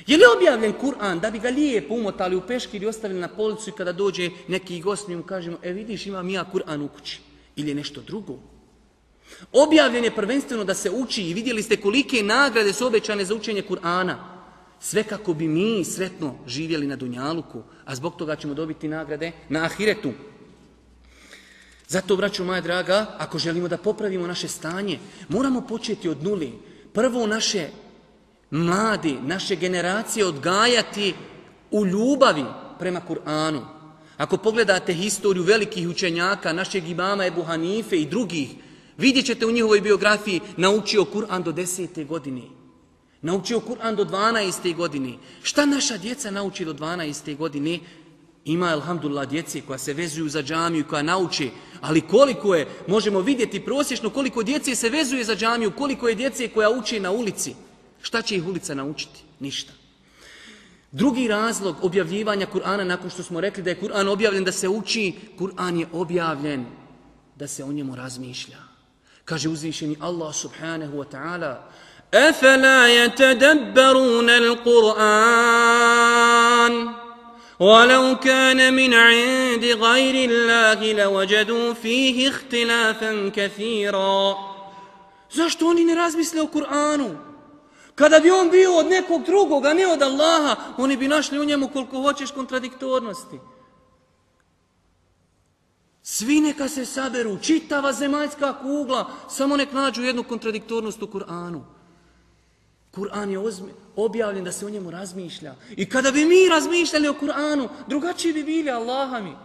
B: Je li objavljen Kur'an da bi ga lijepo umotali u peški ili ostavili na policu i kada dođe neki gost mi mu kažemo, e vidiš imam ja Kur'an u kući. Ili nešto drugo. Objavljen je prvenstveno da se uči i vidjeli ste kolike nagrade su obećane za učenje Kur'ana. Sve kako bi mi sretno živjeli na Dunjaluku, a zbog toga ćemo dobiti nagrade na Ahiretu. Zato, braću moja draga, ako želimo da popravimo naše stanje, moramo početi od nuli. Prvo naše mladi, naše generacije odgajati u ljubavi prema Kur'anu. Ako pogledate historiju velikih učenjaka, našeg imama Ebu Hanife i drugih, vidjet ćete u njihovoj biografiji naučio Kur'an do desete godine. Naučio Kur'an do 12. godine. Šta naša djeca nauči do 12. godine? Ima, alhamdulillah, djece koja se vezuju za džamiju koja nauči. Ali koliko je, možemo vidjeti prosječno koliko djece se vezuje za džamiju, koliko je djece koja uči na ulici. Šta će ih ulica naučiti? Ništa. Drugi razlog objavljivanja Kur'ana, nakon što smo rekli da je Kur'an objavljen da se uči, Kur'an je objavljen da se o njemu razmišlja. Kaže uzvišeni Allah subhanahu wa ta'ala أفلا يتدبرون القرآن ولو كان من عند غير الله لوجدوا فيه اختلافا كثيرا Zašto oni ne razmisle o Kur'anu? Kada bi on bio od nekog drugog, a ne od Allaha, oni bi našli u njemu koliko hoćeš kontradiktornosti. Svi neka se saberu, čitava zemaljska kugla, samo nek nađu jednu kontradiktornost u Kur'anu. Kur'an je objavljen da se o njemu razmišlja. I kada bi mi razmišljali o Kur'anu, drugačiji bi bili Allahami.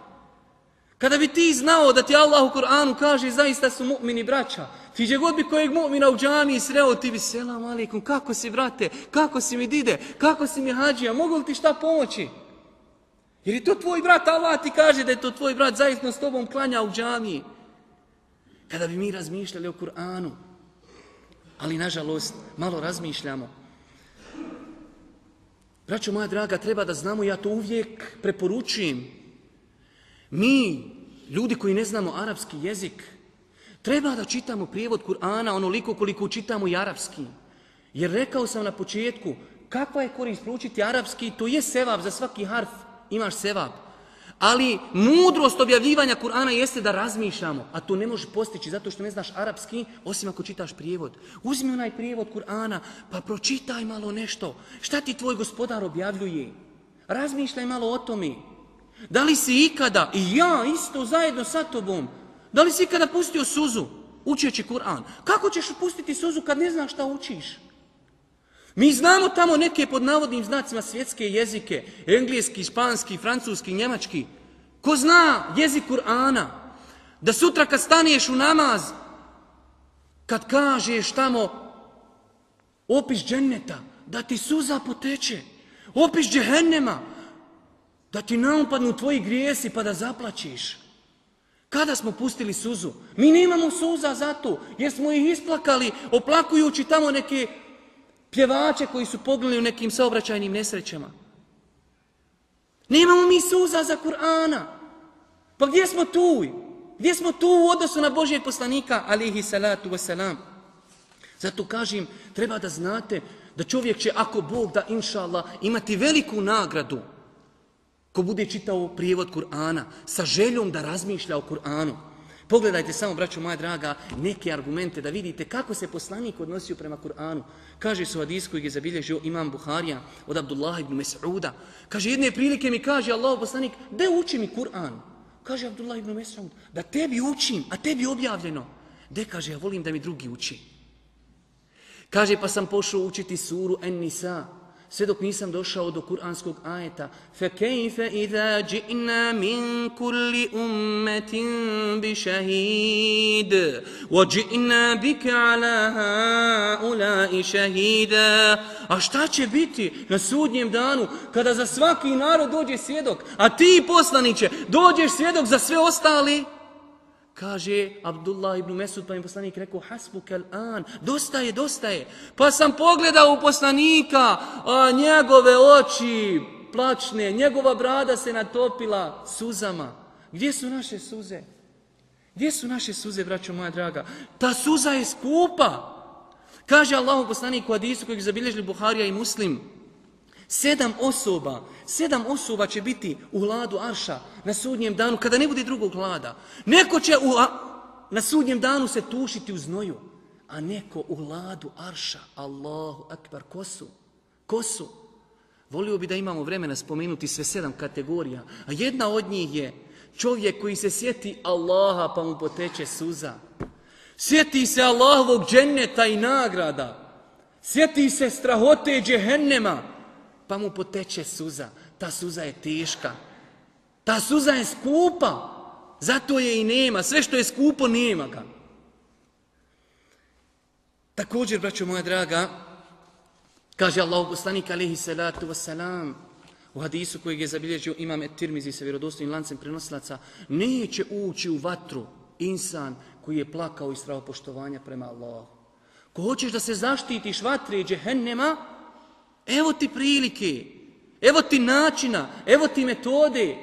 B: Kada bi ti znao da ti Allah u Kur'anu kaže zaista su mu'mini braća, ti gdje god bi kojeg mu'mina u džami sreo, ti bi selam alaikum, kako si brate, kako si mi dide, kako si mi hađija, mogu li ti šta pomoći? Jer je to tvoj brat, Allah ti kaže da je to tvoj brat, zaista s tobom klanja u džami. Kada bi mi razmišljali o Kur'anu, ali nažalost malo razmišljamo. Braćo moja draga, treba da znamo, ja to uvijek preporučujem. Mi, ljudi koji ne znamo arapski jezik, treba da čitamo prijevod Kur'ana onoliko koliko čitamo i arapski. Jer rekao sam na početku, kakva je korist proučiti arapski, to je sevap za svaki harf, imaš sevap. Ali mudrost objavljivanja Kur'ana jeste da razmišljamo, a to ne možeš postići zato što ne znaš arapski, osim ako čitaš prijevod. Uzmi onaj prijevod Kur'ana, pa pročitaj malo nešto. Šta ti tvoj gospodar objavljuje? Razmišljaj malo o tome. Da li si ikada, i ja isto zajedno sa tobom, da li si ikada pustio suzu učeći Kur'an? Kako ćeš pustiti suzu kad ne znaš šta učiš? Mi znamo tamo neke pod navodnim znacima svjetske jezike, engleski, španski, francuski, njemački. Ko zna jezik Kur'ana? Da sutra kad staneš u namaz, kad kažeš tamo opis dženneta, da ti suza poteče, opis džehennema, da ti naupadnu tvoji grijesi pa da zaplačiš. Kada smo pustili suzu? Mi nemamo suza za to, jer smo ih isplakali oplakujući tamo neke pjevače koji su pogledali u nekim saobraćajnim nesrećama. Nemamo mi suza za Kur'ana. Pa gdje smo tu? Gdje smo tu u odnosu na Božijeg poslanika, alihi salatu wasalam? Zato kažem, treba da znate da čovjek će, ako Bog da, inša Allah, imati veliku nagradu ko bude čitao prijevod Kur'ana sa željom da razmišlja o Kur'anu. Pogledajte samo, braćo moja draga, neke argumente da vidite kako se poslanik odnosio prema Kur'anu. Kaže su hadis koji je zabilježio imam Buharija od Abdullah ibn Mes'uda. Kaže, jedne prilike mi kaže Allah poslanik, da uči mi Kur'an. Kaže Abdullah ibn Mes'ud, da tebi učim, a tebi objavljeno. De kaže, ja volim da mi drugi uči. Kaže, pa sam pošao učiti suru En-Nisa sve dok nisam došao do kuranskog ajeta فَكَيْفَ إِذَا جِئْنَا مِنْ كُلِّ أُمَّةٍ بِشَهِيدٍ وَجِئْنَا بِكَ عَلَى هَؤُلَاءِ شَهِيدًا A šta će biti na sudnjem danu kada za svaki narod dođe svjedok, a ti poslaniće dođeš svjedok za sve ostali? Kaže Abdullah ibn Mesud, pa im poslanik rekao, hasbukel an, dosta je, dosta je. Pa sam pogledao u poslanika, a njegove oči plačne, njegova brada se natopila suzama. Gdje su naše suze? Gdje su naše suze, braćo moja draga? Ta suza je skupa. Kaže Allahu poslanik u Adisu kojeg zabilježili Buharija i Muslim, Sedam osoba, sedam osoba će biti u hladu Arša na sudnjem danu, kada ne bude drugog hlada. Neko će u, na sudnjem danu se tušiti u znoju, a neko u hladu Arša. Allahu akbar, ko su? Ko su? Volio bi da imamo vremena spomenuti sve sedam kategorija, a jedna od njih je čovjek koji se sjeti Allaha pa mu poteče suza. Sjeti se Allahovog dženneta i nagrada. Sjeti se strahote džehennema pa mu poteče suza. Ta suza je teška. Ta suza je skupa. Zato je i nema. Sve što je skupo, nema ga. Također, braćo moja draga, kaže Allah poslanik alaihi salatu wasalam, u hadisu kojeg je zabilježio imam Tirmizi sa vjerodostojnim lancem prenosilaca, neće ući u vatru insan koji je plakao iz poštovanja prema Allahu. Ko hoćeš da se zaštitiš vatre i džehennema, Evo ti prilike, evo ti načina, evo ti metode.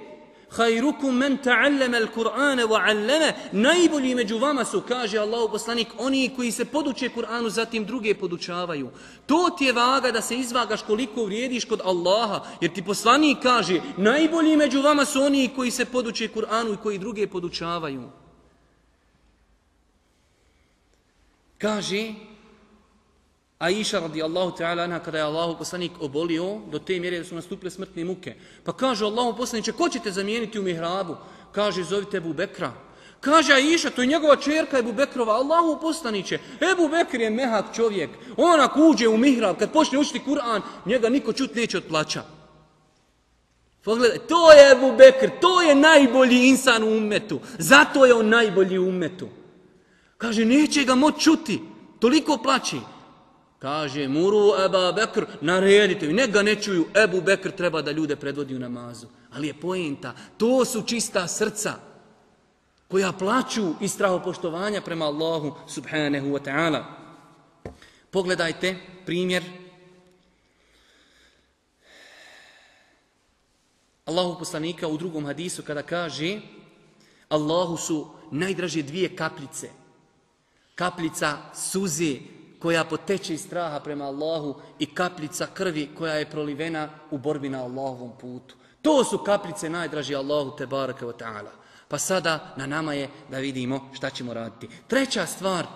B: Hajrukum men ta'allama al-Qur'ana wa 'allama. Najbolji među vama su, kaže Allahu poslanik, oni koji se poduče Kur'anu, zatim druge podučavaju. To ti je vaga da se izvagaš koliko vrijediš kod Allaha, jer ti poslanik kaže, najbolji među vama su oni koji se poduče Kur'anu i koji druge podučavaju. Kaže, A iša radijallahu ta'ala kada je Allahu poslanik obolio do te mjere da su nastupile smrtne muke. Pa kaže Allahu poslaniče, ko ćete zamijeniti u mihrabu? Kaže, zovite Ebu Bekra. Kaže Aisha, to je njegova čerka Ebu Bekrova, Allahu poslaniće. Ebu Bekr je mehak čovjek. On ako uđe u mihrab, kad počne učiti Kur'an, njega niko čut neće od plaća. Pogledaj, to je Ebu Bekr, to je najbolji insan u umetu. Zato je on najbolji u umetu. Kaže, neće ga moći čuti, toliko plaći. Kaže, muru Eba Bekr, naredite mi, ne ga ne čuju, Ebu Bekr treba da ljude predvodi u namazu. Ali je poenta, to su čista srca koja plaću iz strahopoštovanja prema Allahu subhanahu wa ta'ala. Pogledajte primjer Allahu poslanika u drugom hadisu kada kaže Allahu su najdraže dvije kapljice. Kapljica suze koja poteče iz straha prema Allahu i kapljica krvi koja je prolivena u borbi na Allahovom putu. To su kapljice najdraže Allahu te baraka ta'ala. Pa sada na nama je da vidimo šta ćemo raditi. Treća stvar,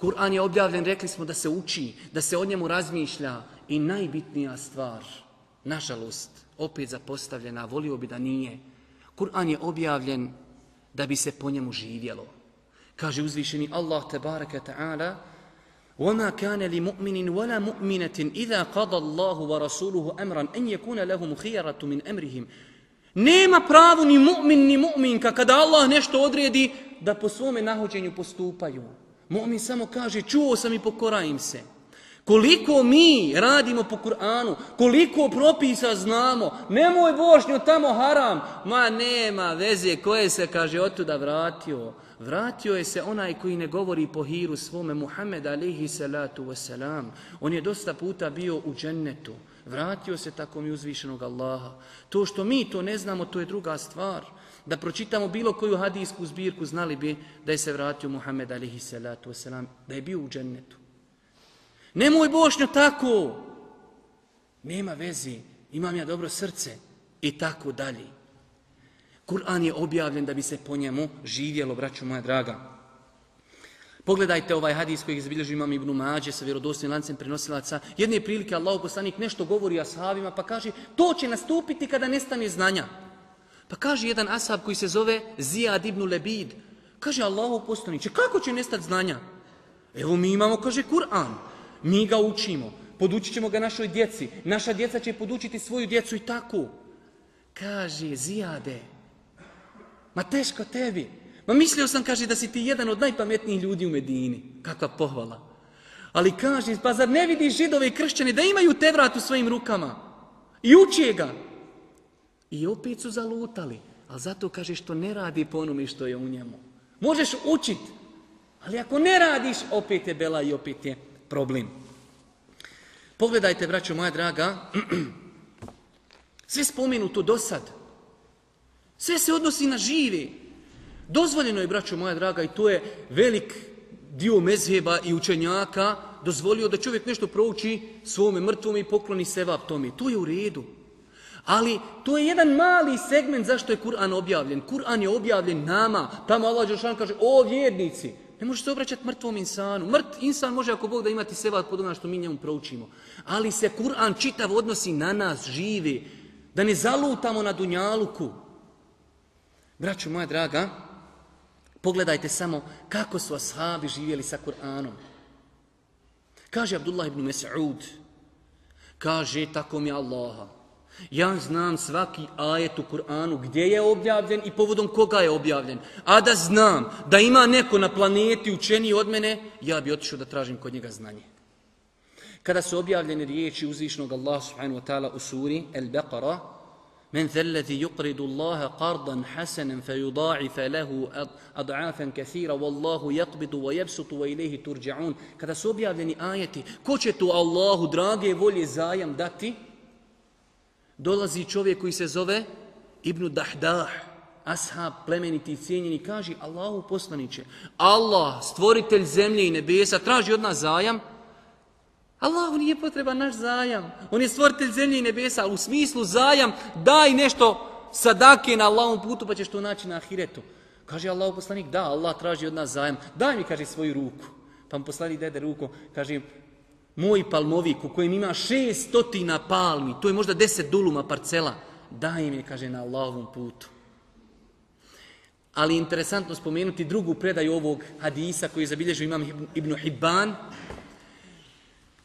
B: Kur'an je objavljen, rekli smo da se uči, da se o njemu razmišlja i najbitnija stvar, nažalost, opet zapostavljena, volio bi da nije. Kur'an je objavljen da bi se po njemu živjelo. Kaže uzvišeni Allah tebareke ta'ala وَمَا كَانَ لِمُؤْمِنٍ وَلَا مُؤْمِنَةٍ إِذَا قَضَ اللَّهُ وَرَسُولُهُ أَمْرًا أَنْ يَكُونَ لَهُمْ خِيَرَةُ مِنْ أَمْرِهِمْ Nema pravu ni mu'min ni mu'minka kada Allah nešto odredi da po svome nahođenju postupaju. Mu'min samo kaže čuo sam i pokorajim se. Koliko mi radimo po Kur'anu, koliko propisa znamo, nemoj bošnju tamo haram, ma nema veze koje se kaže otuda vratio. Vratio je se onaj koji ne govori po hiru svome Muhammed alihi salatu wasalam. On je dosta puta bio u džennetu. Vratio se tako mi uzvišenog Allaha. To što mi to ne znamo, to je druga stvar. Da pročitamo bilo koju hadijsku zbirku, znali bi da je se vratio Muhammed alihi salatu wasalam, da je bio u džennetu. Nemoj bošnjo tako. Nema vezi, imam ja dobro srce i tako dalje. Kur'an je objavljen da bi se po njemu živjelo, braću moja draga. Pogledajte ovaj hadis koji izbilježi imam Ibnu Mađe sa vjerodostojnim lancem prenosilaca. Jedne prilike Allah poslanik nešto govori ashabima pa kaže to će nastupiti kada nestane znanja. Pa kaže jedan ashab koji se zove Zijad ibn Lebid. Kaže Allah poslaniće kako će nestati znanja? Evo mi imamo, kaže Kur'an. Mi ga učimo. Podučit ćemo ga našoj djeci. Naša djeca će podučiti svoju djecu i tako. Kaže Zijade, Ma teško tebi. Ma mislio sam, kaže, da si ti jedan od najpametnijih ljudi u Medini. Kakva pohvala. Ali kaže, pa zar ne vidiš židove i kršćane da imaju te vrat u svojim rukama? I uči ga. I opet su zalutali. Ali zato kaže što ne radi po onome što je u njemu. Možeš učit. Ali ako ne radiš, opet je bela i opet je problem. Pogledajte, braćo moja draga, [CLEARS THROAT] sve spomenuto do sad, sve se odnosi na žive. Dozvoljeno je, braćo moja draga, i to je velik dio mezheba i učenjaka, dozvolio da čovjek nešto prouči svome mrtvome i pokloni sevap tome. To je u redu. Ali to je jedan mali segment zašto je Kur'an objavljen. Kur'an je objavljen nama. Tamo Allah Đelšan kaže, o vjernici, ne može se obraćati mrtvom insanu. Mrt insan može ako Bog da imati sevap pod ono što mi njemu proučimo. Ali se Kur'an čitav odnosi na nas, živi. Da ne zalutamo na dunjaluku. Braću moja draga, pogledajte samo kako su ashabi živjeli sa Kur'anom. Kaže Abdullah ibn Mas'ud, kaže tako mi Allaha, ja znam svaki ajet u Kur'anu gdje je objavljen i povodom koga je objavljen. A da znam da ima neko na planeti učeniji od mene, ja bi otišao da tražim kod njega znanje. Kada su objavljene riječi uzvišnog Allaha subhanahu wa ta'ala u suri El-Baqara, من ذا الذي يقرض الله قرضا حسنا فيضاعف له أضعافا كثيرة والله يقبض ويبسط وإليه ترجعون kada su objavljeni ajeti ko će tu Allahu drage volje zajam dati dolazi čovjek koji se zove Ibn Dahdah ashab plemeniti i cijenjeni kaže Allahu poslaniće Allah stvoritelj zemlje i nebesa traži od nas zajam Allahu nije potreban naš zajam. On je stvoritelj zemlje i nebesa, u smislu zajam daj nešto sadake na Allahom putu pa ćeš to naći na ahiretu. Kaže Allahu poslanik, da, Allah traži od nas zajam. Daj mi, kaže, svoju ruku. Pa mu poslanik dede ruku, kaže, moj palmovik u kojem ima šest stotina palmi, to je možda deset duluma parcela, daj mi, kaže, na Allahovom putu. Ali interesantno spomenuti drugu predaju ovog hadisa koji je zabilježio imam Ibn Hibban.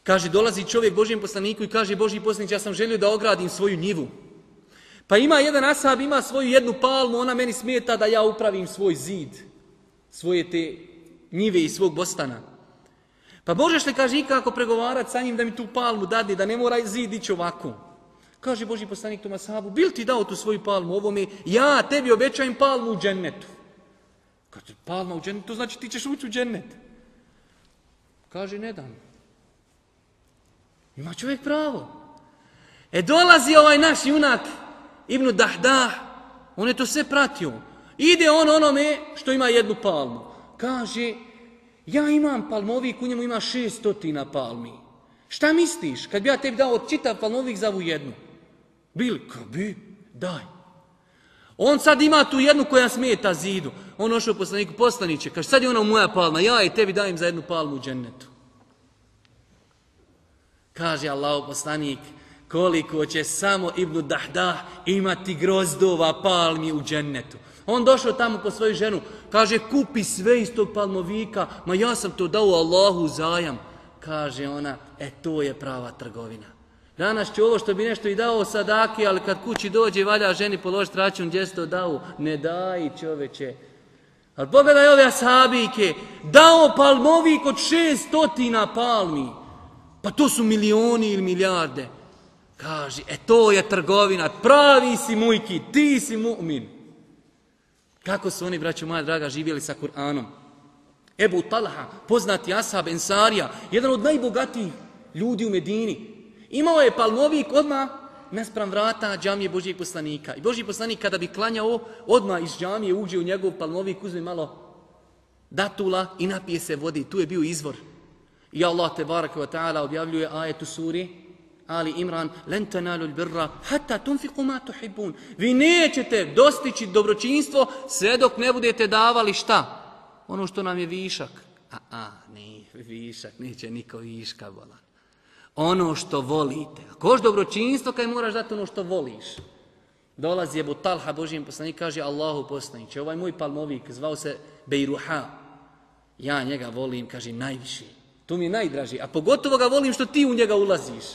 B: Kaže, dolazi čovjek Božijem poslaniku i kaže, Božji poslanić, ja sam želio da ogradim svoju njivu. Pa ima jedan asab, ima svoju jednu palmu, ona meni smeta da ja upravim svoj zid, svoje te njive i svog bostana. Pa možeš li, kaže, ikako pregovarati sa njim da mi tu palmu dadi, da ne mora zid ići ovako. Kaže Boži poslanik Toma Sahabu, bil ti dao tu svoju palmu ovome, ja tebi obećajem palmu u džennetu. Kaže, palma u džennetu, to znači ti ćeš ući u džennet. Kaže, ne dam. Ima čovjek pravo. E dolazi ovaj naš junak, Ibn Dahdah, on je to sve pratio. Ide on onome što ima jednu palmu. Kaže, ja imam palmovik, u njemu ima šestotina palmi. Šta misliš, kad bi ja tebi dao čitav palmovik za ovu jednu? Bili, ka bi, daj. On sad ima tu jednu koja smeta zidu. On ošao poslaniku, poslaniće, kaže, sad je ona moja palma, ja i tebi dajem za jednu palmu u džennetu. Kaže Allah poslanik, koliko će samo Ibnu Dahdah imati grozdova palmi u džennetu. On došao tamo po svoju ženu, kaže kupi sve iz tog palmovika, ma ja sam to dao Allahu zajam. Kaže ona, e to je prava trgovina. Danas će ovo što bi nešto i dao sadaki, ali kad kući dođe valja ženi položiti račun gdje to dao. Ne daj čoveče. Ali pogledaj ove asabike, dao palmovik od šestotina palmi. Pa to su milioni ili milijarde. Kaže, e to je trgovina, pravi si mujki, ti si mu'min. Kako su oni, braćo moja draga, živjeli sa Kur'anom? Ebu Talha, poznati ashab Ensarija, jedan od najbogatijih ljudi u Medini. Imao je palmovik odmah naspram vrata džamije Božijeg poslanika. I Božji poslanik kada bi klanjao, odmah iz džamije uđe u njegov palmovik, uzme malo datula i napije se vodi. Tu je bio izvor. I Allah te baraka wa ta'ala objavljuje ajet u suri Ali Imran, len tanalu birra hatta tunfiqu ma tuhibbun. Vi nećete dostići dobročinstvo sve dok ne budete davali šta? Ono što nam je višak. A, a, ne, višak, neće niko viška. Ono što volite. Ako hoš dobročinstvo, kaj moraš dati ono što voliš. Dolazi je Talha, Božijem poslanik, kaže Allahu poslaniće, ovaj moj palmovik zvao se Bejruha. Ja njega volim, kaže, najviše. To mi je najdraži. A pogotovo ga volim što ti u njega ulaziš.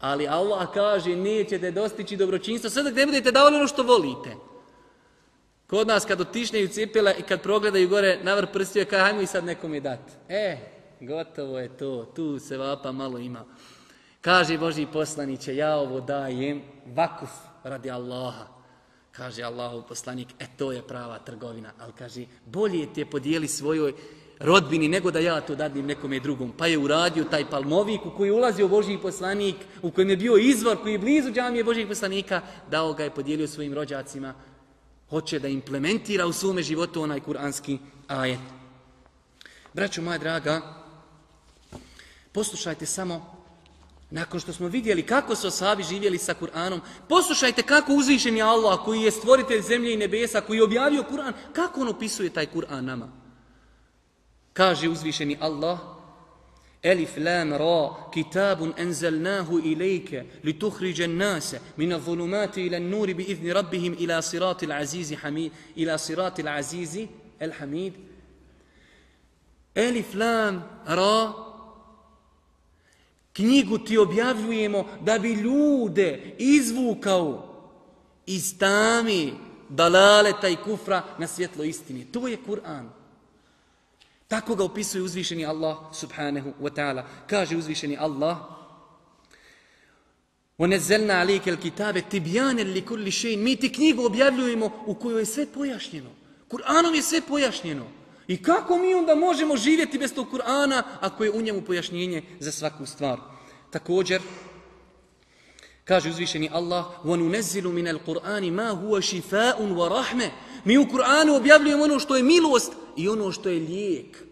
B: Ali Allah kaže nećete dostići dobročinstvo sve dok ne budete davali ono što volite. Kod nas kad otišneju cipele i kad progledaju gore na vrh prstio, kaže hajmo i sad nekom je dat. E, gotovo je to, tu se vapa malo ima. Kaže Boži poslaniće, ja ovo dajem vakuf radi Allaha. Kaže Allahu poslanik, e to je prava trgovina. Ali kaže, bolje ti je podijeli svojoj rodbini nego da ja to dadim nekome drugom. Pa je uradio taj palmovik u koji je ulazio Božji poslanik, u kojem je bio izvor koji je blizu džamije Božjih poslanika, dao ga je podijelio svojim rođacima. Hoće da implementira u svome životu onaj kuranski ajet. Braćo moja draga, poslušajte samo nakon što smo vidjeli kako su osabi živjeli sa Kur'anom, poslušajte kako uzvišen je Allah koji je stvoritelj zemlje i nebesa, koji je objavio Kur'an, kako on opisuje taj Kur'an nama. Kaže uzvišeni Allah, Elif lam ra kitabun enzelnahu ilajke li tuhriđen nase min zulumati ila nuri bi izni rabbihim ila sirati l'azizi hamid ila sirati l'azizi el hamid Elif lam ra knjigu ti objavljujemo da bi ljude izvukao iz tami dalaleta i kufra na svjetlo istine. To je Kur'an. Tako ga opisuje uzvišeni Allah subhanahu wa ta'ala. Kaže uzvišeni Allah وَنَزَّلْنَا عَلَيْكَ الْكِتَابَ تِبْيَانًا لِكُلِّ شَيْءٍ Mi ti knjigu objavljujemo u kojoj je sve pojašnjeno. Kur'anom je sve pojašnjeno. I kako mi onda možemo živjeti bez tog Kur'ana ako je u njemu pojašnjenje za svaku stvar? Također, Kaže uzvišeni Allah: "Wa min al-Qur'ani ma huwa shifaa'un wa rahme." Mi u Kur'anu objavljujemo ono što je milost i ono što je lijek.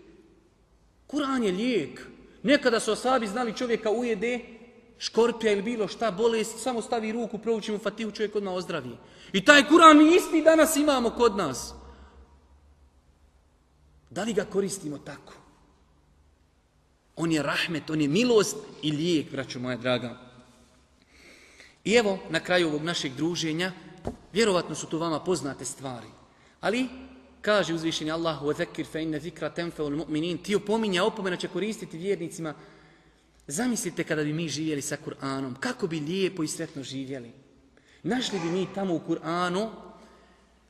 B: Kur'an je lijek. Nekada su osabi znali čovjeka ujede, škorpija ili bilo šta, bolest, samo stavi ruku, provuči mu fatihu, čovjek odmah ozdravi. I taj Kur'an mi isti danas imamo kod nas. Da li ga koristimo tako? On je rahmet, on je milost i lijek, braćo moja draga. I evo, na kraju ovog našeg druženja, vjerovatno su to vama poznate stvari. Ali kaže uzvišeni Allah وَذَكِّرْ فَإِنَّ ذِكْرَ تَنْفَوُ الْمُؤْمِنِينَ Ti opominja, opomena će koristiti vjernicima. Zamislite kada bi mi živjeli sa Kur'anom, kako bi lijepo i sretno živjeli. Našli bi mi tamo u Kur'anu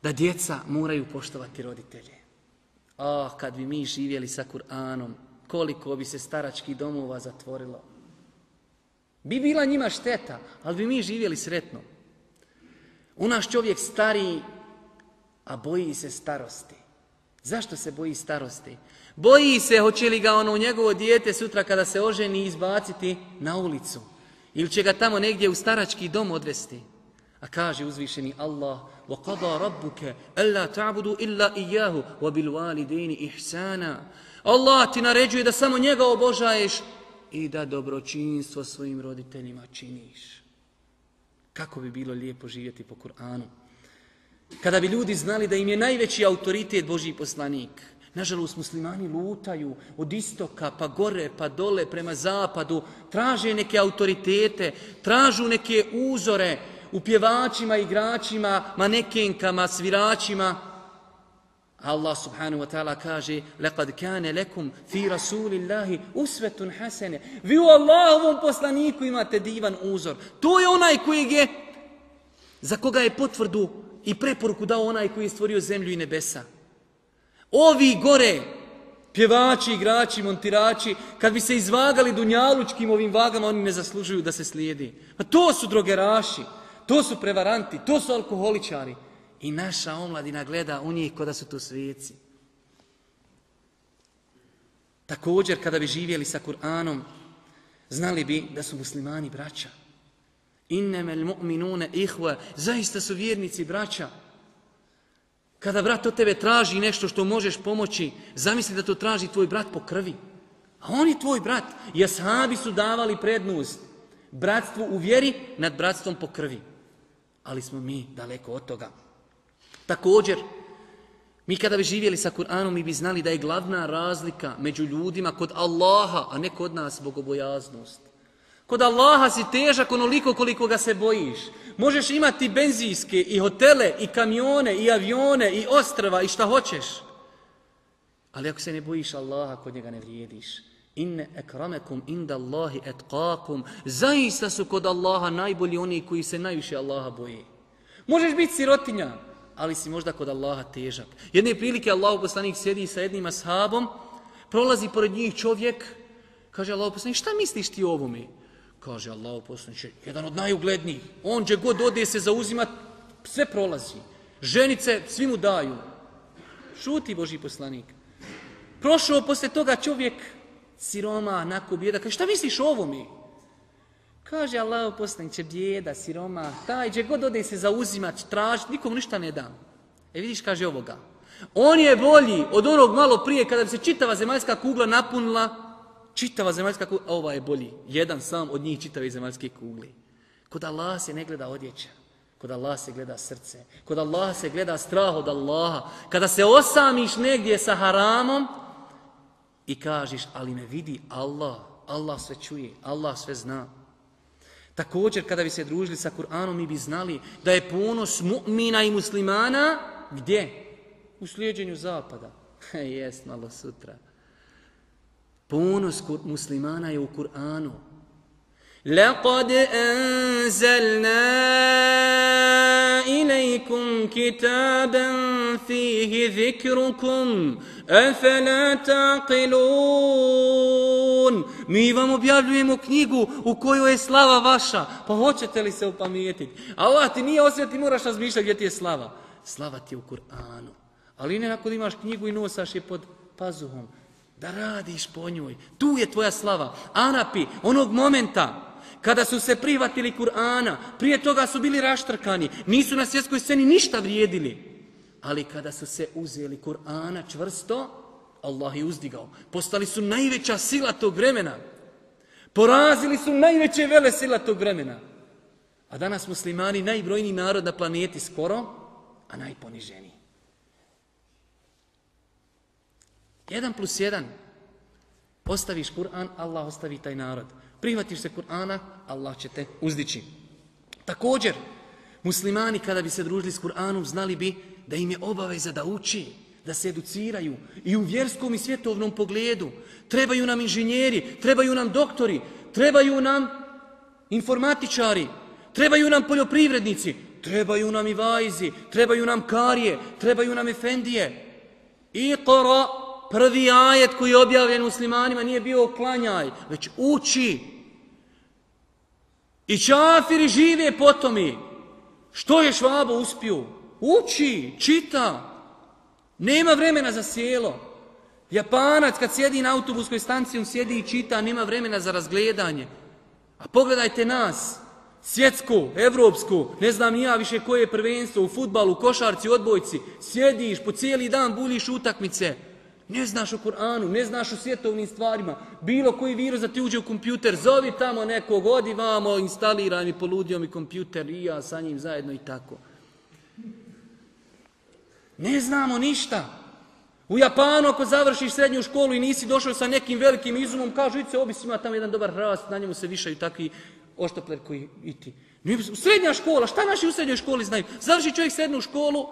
B: da djeca moraju poštovati roditelje. Ah, kad bi mi živjeli sa Kur'anom, koliko bi se staračkih domova zatvorilo. Bi bila njima šteta, ali bi mi živjeli sretno. U naš čovjek stari, a boji se starosti. Zašto se boji starosti? Boji se hoće li ga ono njegovo dijete sutra kada se oženi izbaciti na ulicu. Ili će ga tamo negdje u starački dom odvesti. A kaže uzvišeni Allah وَقَضَى رَبُّكَ أَلَّا تَعْبُدُوا إِلَّا إِيَّهُ وَبِلْوَالِدَيْنِ إِحْسَانًا Allah ti naređuje da samo njega obožaješ i da dobročinstvo svojim roditeljima činiš. Kako bi bilo lijepo živjeti po Kur'anu. Kada bi ljudi znali da im je najveći autoritet Božji poslanik. Nažalost, muslimani lutaju od istoka pa gore pa dole prema zapadu, traže neke autoritete, tražu neke uzore u pjevačima, igračima, manekenkama, sviračima. Allah subhanahu wa ta'ala kaže لَقَدْ كَانَ لَكُمْ فِي رَسُولِ اللَّهِ أُسْوَةٌ حَسَنَ Vi u Allahovom poslaniku imate divan uzor. To je onaj kojeg je, za koga je potvrdu i preporuku dao onaj koji je stvorio zemlju i nebesa. Ovi gore, pjevači, igrači, montirači, kad bi se izvagali dunjalučkim ovim vagama, oni ne zaslužuju da se slijedi. Pa to su drogeraši, to su prevaranti, to su alkoholičari. I naša omladina gleda u njih da su to svijeci. Također, kada bi živjeli sa Kur'anom, znali bi da su muslimani braća. Innemel mu'minune ihva, zaista su vjernici braća. Kada brat od tebe traži nešto što možeš pomoći, zamisli da to traži tvoj brat po krvi. A on je tvoj brat. I ashabi su davali prednost bratstvu u vjeri nad bratstvom po krvi. Ali smo mi daleko od toga. Također, mi kada bi živjeli sa Kur'anom, mi bi znali da je glavna razlika među ljudima kod Allaha, a ne kod nas bogobojaznost. Kod Allaha si težak onoliko koliko ga se bojiš. Možeš imati benzijske i hotele i kamione i avione i ostrava i šta hoćeš. Ali ako se ne bojiš Allaha, kod njega ne vrijediš. Inne ekramekum inda Allahi etqakum. Zaista su kod Allaha najbolji oni koji se najviše Allaha boje. Možeš biti sirotinja, ali si možda kod Allaha težak. Jedne prilike Allah poslanik sjedi sa jednim ashabom, prolazi pored njih čovjek, kaže Allah poslanik, šta misliš ti o ovome? Kaže Allah poslanik, jedan od najuglednijih. On gdje god ode se zauzima, sve prolazi. Ženice svi mu daju. Šuti Boži poslanik. Prošao posle toga čovjek, siroma, nako bijeda, kaže, šta misliš o ovome? Kaže Allah poslaniće, bijeda, siroma, taj gdje god ode se zauzimat, traži, nikom ništa ne dam. E vidiš, kaže ovoga. On je bolji od onog malo prije kada bi se čitava zemaljska kugla napunila, čitava zemaljska kugla, ova je bolji. Jedan sam od njih čitave zemaljske kugle. Kod Allah se ne gleda odjeća. Kod Allah se gleda srce. Kod Allah se gleda strah od Allaha. Kada se osamiš negdje sa haramom i kažeš, ali me vidi Allah. Allah sve čuje, Allah sve zna. Također, kada bi se družili sa Kur'anom, mi bi znali da je ponos mu'mina i muslimana gdje? U slijedjenju zapada. [LAUGHS] Jest, malo sutra. Ponos muslimana je u Kur'anu. لقد أنزلنا إليكم كتابا فيه ذكركم أفلا تعقلون Mi vam objavljujemo knjigu u kojoj je slava vaša. Pa hoćete li se upamijetiti? Allah ti nije osvijeti, ti moraš razmišljati gdje ti je slava. Slava ti je u Kur'anu. Ali ne nakon imaš knjigu i nosaš je pod pazuhom. Da radiš po njoj. Tu je tvoja slava. Anapi, onog momenta kada su se prihvatili Kur'ana, prije toga su bili raštrkani, nisu na svjetskoj sceni ništa vrijedili. Ali kada su se uzeli Kur'ana čvrsto, Allah je uzdigao. Postali su najveća sila tog vremena. Porazili su najveće vele sila tog vremena. A danas muslimani najbrojniji narod na planeti skoro, a najponiženiji. Jedan plus jedan. Ostaviš Kur'an, Allah ostavi taj narod. Prihvatiš se Kur'ana, Allah će te uzdići. Također, muslimani kada bi se družili s Kur'anom, znali bi da im je obaveza da uči, da se educiraju i u vjerskom i svjetovnom pogledu. Trebaju nam inženjeri, trebaju nam doktori, trebaju nam informatičari, trebaju nam poljoprivrednici, trebaju nam i vajzi, trebaju nam karije, trebaju nam efendije. Iqra, prvi ajet koji je objavljen muslimanima nije bio klanjaj, već uči. I čafiri žive potomi. Što je švabo uspio? Uči, čita. Nema vremena za sjelo. Japanac kad sjedi na autobuskoj stanciji, on sjedi i čita, nema vremena za razgledanje. A pogledajte nas, svjetsku, evropsku, ne znam ja više koje je prvenstvo, u futbalu, košarci, odbojci, sjediš, po cijeli dan buljiš utakmice, ne znaš o Kur'anu, ne znaš o svjetovnim stvarima, bilo koji virus da ti uđe u kompjuter, zovi tamo nekog, odi vamo, instaliraj mi, poludio mi kompjuter i ja sa njim zajedno i tako. Ne znamo ništa. U Japanu ako završiš srednju školu i nisi došao sa nekim velikim izumom, kažu, se obis ima tamo jedan dobar rast, na njemu se višaju takvi oštopler koji i ti. Srednja škola, šta naši u srednjoj školi znaju? Završi čovjek srednju školu,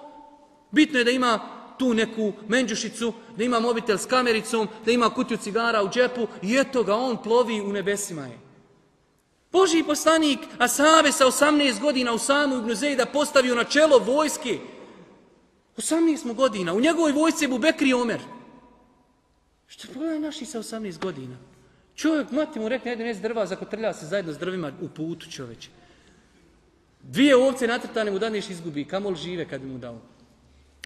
B: bitno je da ima tu neku menđušicu, da ima mobitel s kamericom, da ima kutiju cigara u džepu i eto ga, on plovi u nebesima je. Boži poslanik Asabe sa 18 godina u samu Ibnu da postavio na čelo vojske. 18 godina, u njegovoj vojsci je Bubekri Omer. Što pogledaj naši sa 18 godina? Čovjek, mati mu rekne, ne drva, zakotrlja se zajedno s drvima u putu čovječe. Dvije ovce natrtane mu daneš izgubi, kamol žive kad mu dao.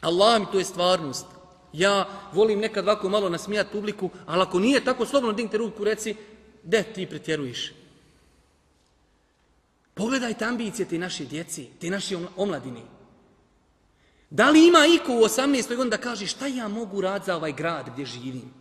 B: Allah mi to je stvarnost. Ja volim nekad ovako malo nasmijat publiku, ali ako nije tako, slobodno dignite ruku, reci, de ti pretjeruješ. Pogledajte ambicije te naše djeci, te naše omladini. Da li ima iko u 18. godini da kaže šta ja mogu raditi za ovaj grad gdje živim?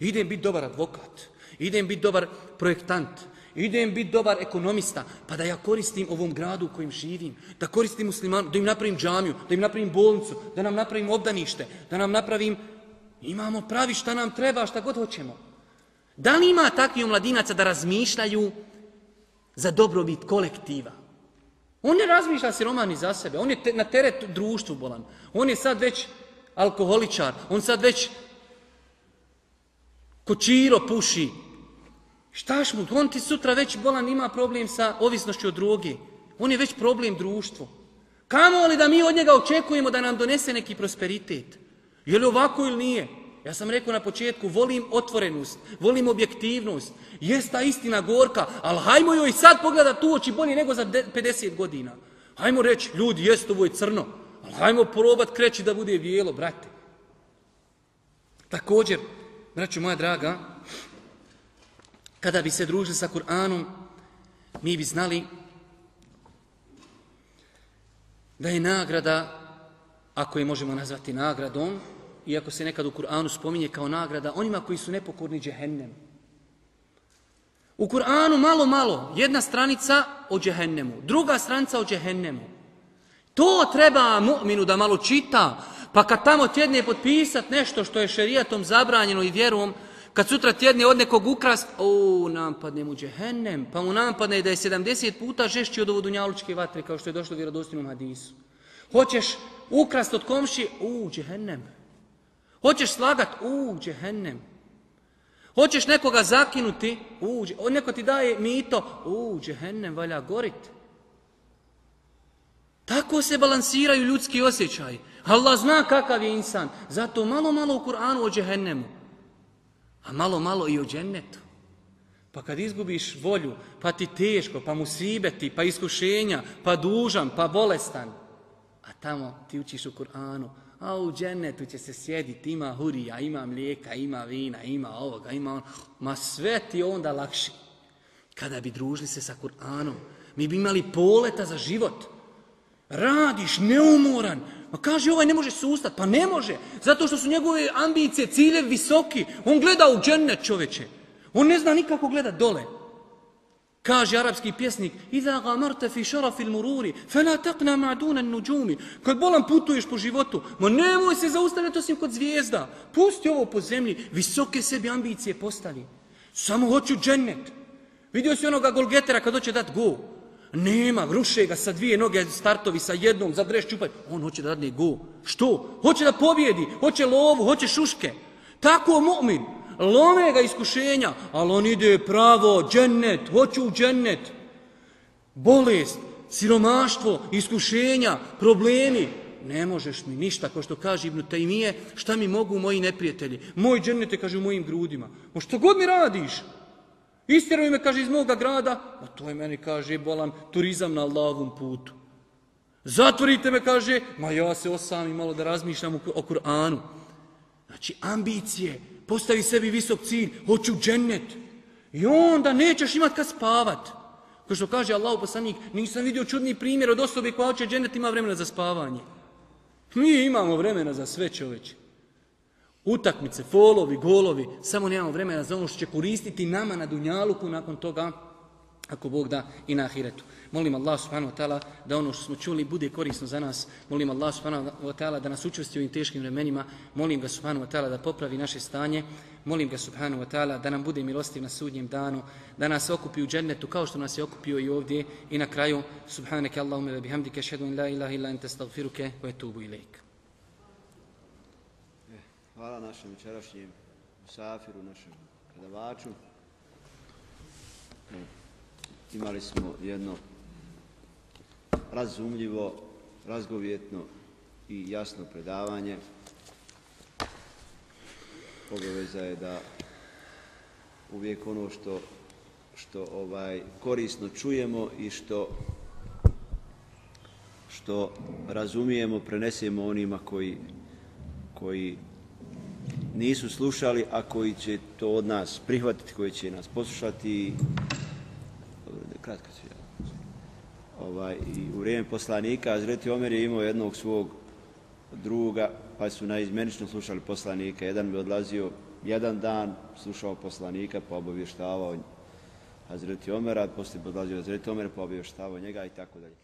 B: Idem biti dobar advokat, idem biti dobar projektant, idem biti dobar ekonomista, pa da ja koristim ovom gradu u kojem živim, da koristim muslimanu, da im napravim džamiju, da im napravim bolnicu, da nam napravim obdanište, da nam napravim... Imamo pravi šta nam treba, šta god hoćemo. Da li ima takvih mladinaca da razmišljaju za dobrobit kolektiva? On ne razmišlja romani za sebe, on je na teret društvu bolan. On je sad već alkoholičar, on sad već kočiro puši, Štaš mu, on ti sutra već bolan ima problem sa ovisnošću od droge. On je već problem društvu. Kamo li da mi od njega očekujemo da nam donese neki prosperitet? Je li ovako ili nije? Ja sam rekao na početku, volim otvorenost, volim objektivnost. Jest ta istina gorka, ali hajmo joj sad pogledati tu oči bolje nego za 50 godina. Hajmo reći, ljudi, jest ovo je crno, ali hajmo probat kreći da bude bijelo, brate. Također, braću moja draga, kada bi se družili sa Kur'anom, mi bi znali da je nagrada, ako je možemo nazvati nagradom, iako se nekad u Kur'anu spominje kao nagrada, onima koji su nepokorni džehennem. U Kur'anu malo, malo, jedna stranica o džehennemu, druga stranica o džehennemu. To treba mu'minu da malo čita, pa kad tamo tjedne potpisat nešto što je šerijatom zabranjeno i vjerom, kad sutra tjedne od nekog ukrast, o, napadne mu džehennem, pa mu napadne da je 70 puta žešći od ovo vatre, kao što je došlo vjerodostojnom hadisu. Hoćeš ukrast od komši, u, džehennem. Hoćeš slagat, u, džehennem. Hoćeš nekoga zakinuti, u, neko ti daje mito, u, džehennem, valja gorit. Tako se balansiraju ljudski osjećaj. Allah zna kakav je insan. Zato malo, malo u Kur'anu o džehennemu a malo, malo i o džennetu. Pa kad izgubiš volju, pa ti teško, pa musibeti, pa iskušenja, pa dužan, pa bolestan, a tamo ti učiš u Kur'anu, a u džennetu će se sjediti, ima hurija, ima mlijeka, ima vina, ima ovoga, ima on. Ma sve ti onda lakše. Kada bi družili se sa Kur'anom, mi bi imali poleta za život. Radiš neumoran, ma kaže ovaj ne može sustat. Pa ne može. Zato što su njegove ambicije, ciljevi visoki. On gleda u džennet čoveče. On ne zna nikako gledat dole. Kaže arapski pjesnik Iza ga fi šarafil mururi Fela taqna ma'duna nuđumi Kad bolan putuješ po životu Ma nemoj se zaustavljati osim kod zvijezda Pusti ovo po zemlji Visoke sebi ambicije postavi Samo hoću džennet Vidio si onoga golgetera kad hoće dat go Nema, ruše ga sa dvije noge, startovi sa jednom, za dreš čupaj. On hoće da dadne go. Što? Hoće da pobjedi, hoće lovu, hoće šuške. Tako mu'min. Lome ga iskušenja, ali on ide pravo, džennet, hoću u džennet. Bolest, siromaštvo, iskušenja, problemi. Ne možeš mi ništa, kao što kaže Ibn Taymiye, šta mi mogu moji neprijatelji? Moj džennete, kaže, u mojim grudima. Ma što god mi radiš? Istjeruj me, kaže, iz moga grada. Ma to je meni, kaže, bolan turizam na Allahovom putu. Zatvorite me, kaže, ma ja se osam malo da razmišljam o Kur'anu. Znači, ambicije, postavi sebi visok cilj, hoću džennet. I onda nećeš imat kad spavat. Kao što kaže Allah poslanik, nisam vidio čudni primjer od osobe koja hoće džennet ima vremena za spavanje. Mi imamo vremena za sve čoveče. Utakmice, folovi, golovi, samo nemamo vremena za ono što će koristiti nama na Dunjaluku nakon toga, ako Bog da, i na Ahiretu. Molim Allah subhanahu wa ta'ala da ono što smo čuli bude korisno za nas. Molim Allah subhanahu wa ta'ala da nas učvrsti u ovim teškim vremenima. Molim ga subhanahu wa ta'ala da popravi naše stanje. Molim ga subhanahu wa ta'ala da nam bude milostiv na sudnjem danu, da nas okupi u džennetu kao što nas je okupio i ovdje. I na kraju, subhanake Allahume ve bihamdike, šedu in la ilaha illa ente stagfiruke, wa etubu ilaik.
A: Hvala našem večerašnjem musafiru, našem predavaču. Imali smo jedno razumljivo, razgovjetno i jasno predavanje. Obaveza je da uvijek ono što, što ovaj korisno čujemo i što što razumijemo, prenesemo onima koji, koji nisu slušali, a koji će to od nas prihvatiti, koji će nas poslušati. Kratko ću ja. Ovaj, I u vrijeme poslanika, Azreti Omer je imao jednog svog druga, pa su naizmenično slušali poslanika. Jedan bi odlazio jedan dan, slušao poslanika, pa obavještavao Hazreti Omera, poslije odlazio Hazreti Omer, pa obavještavao njega i tako dalje.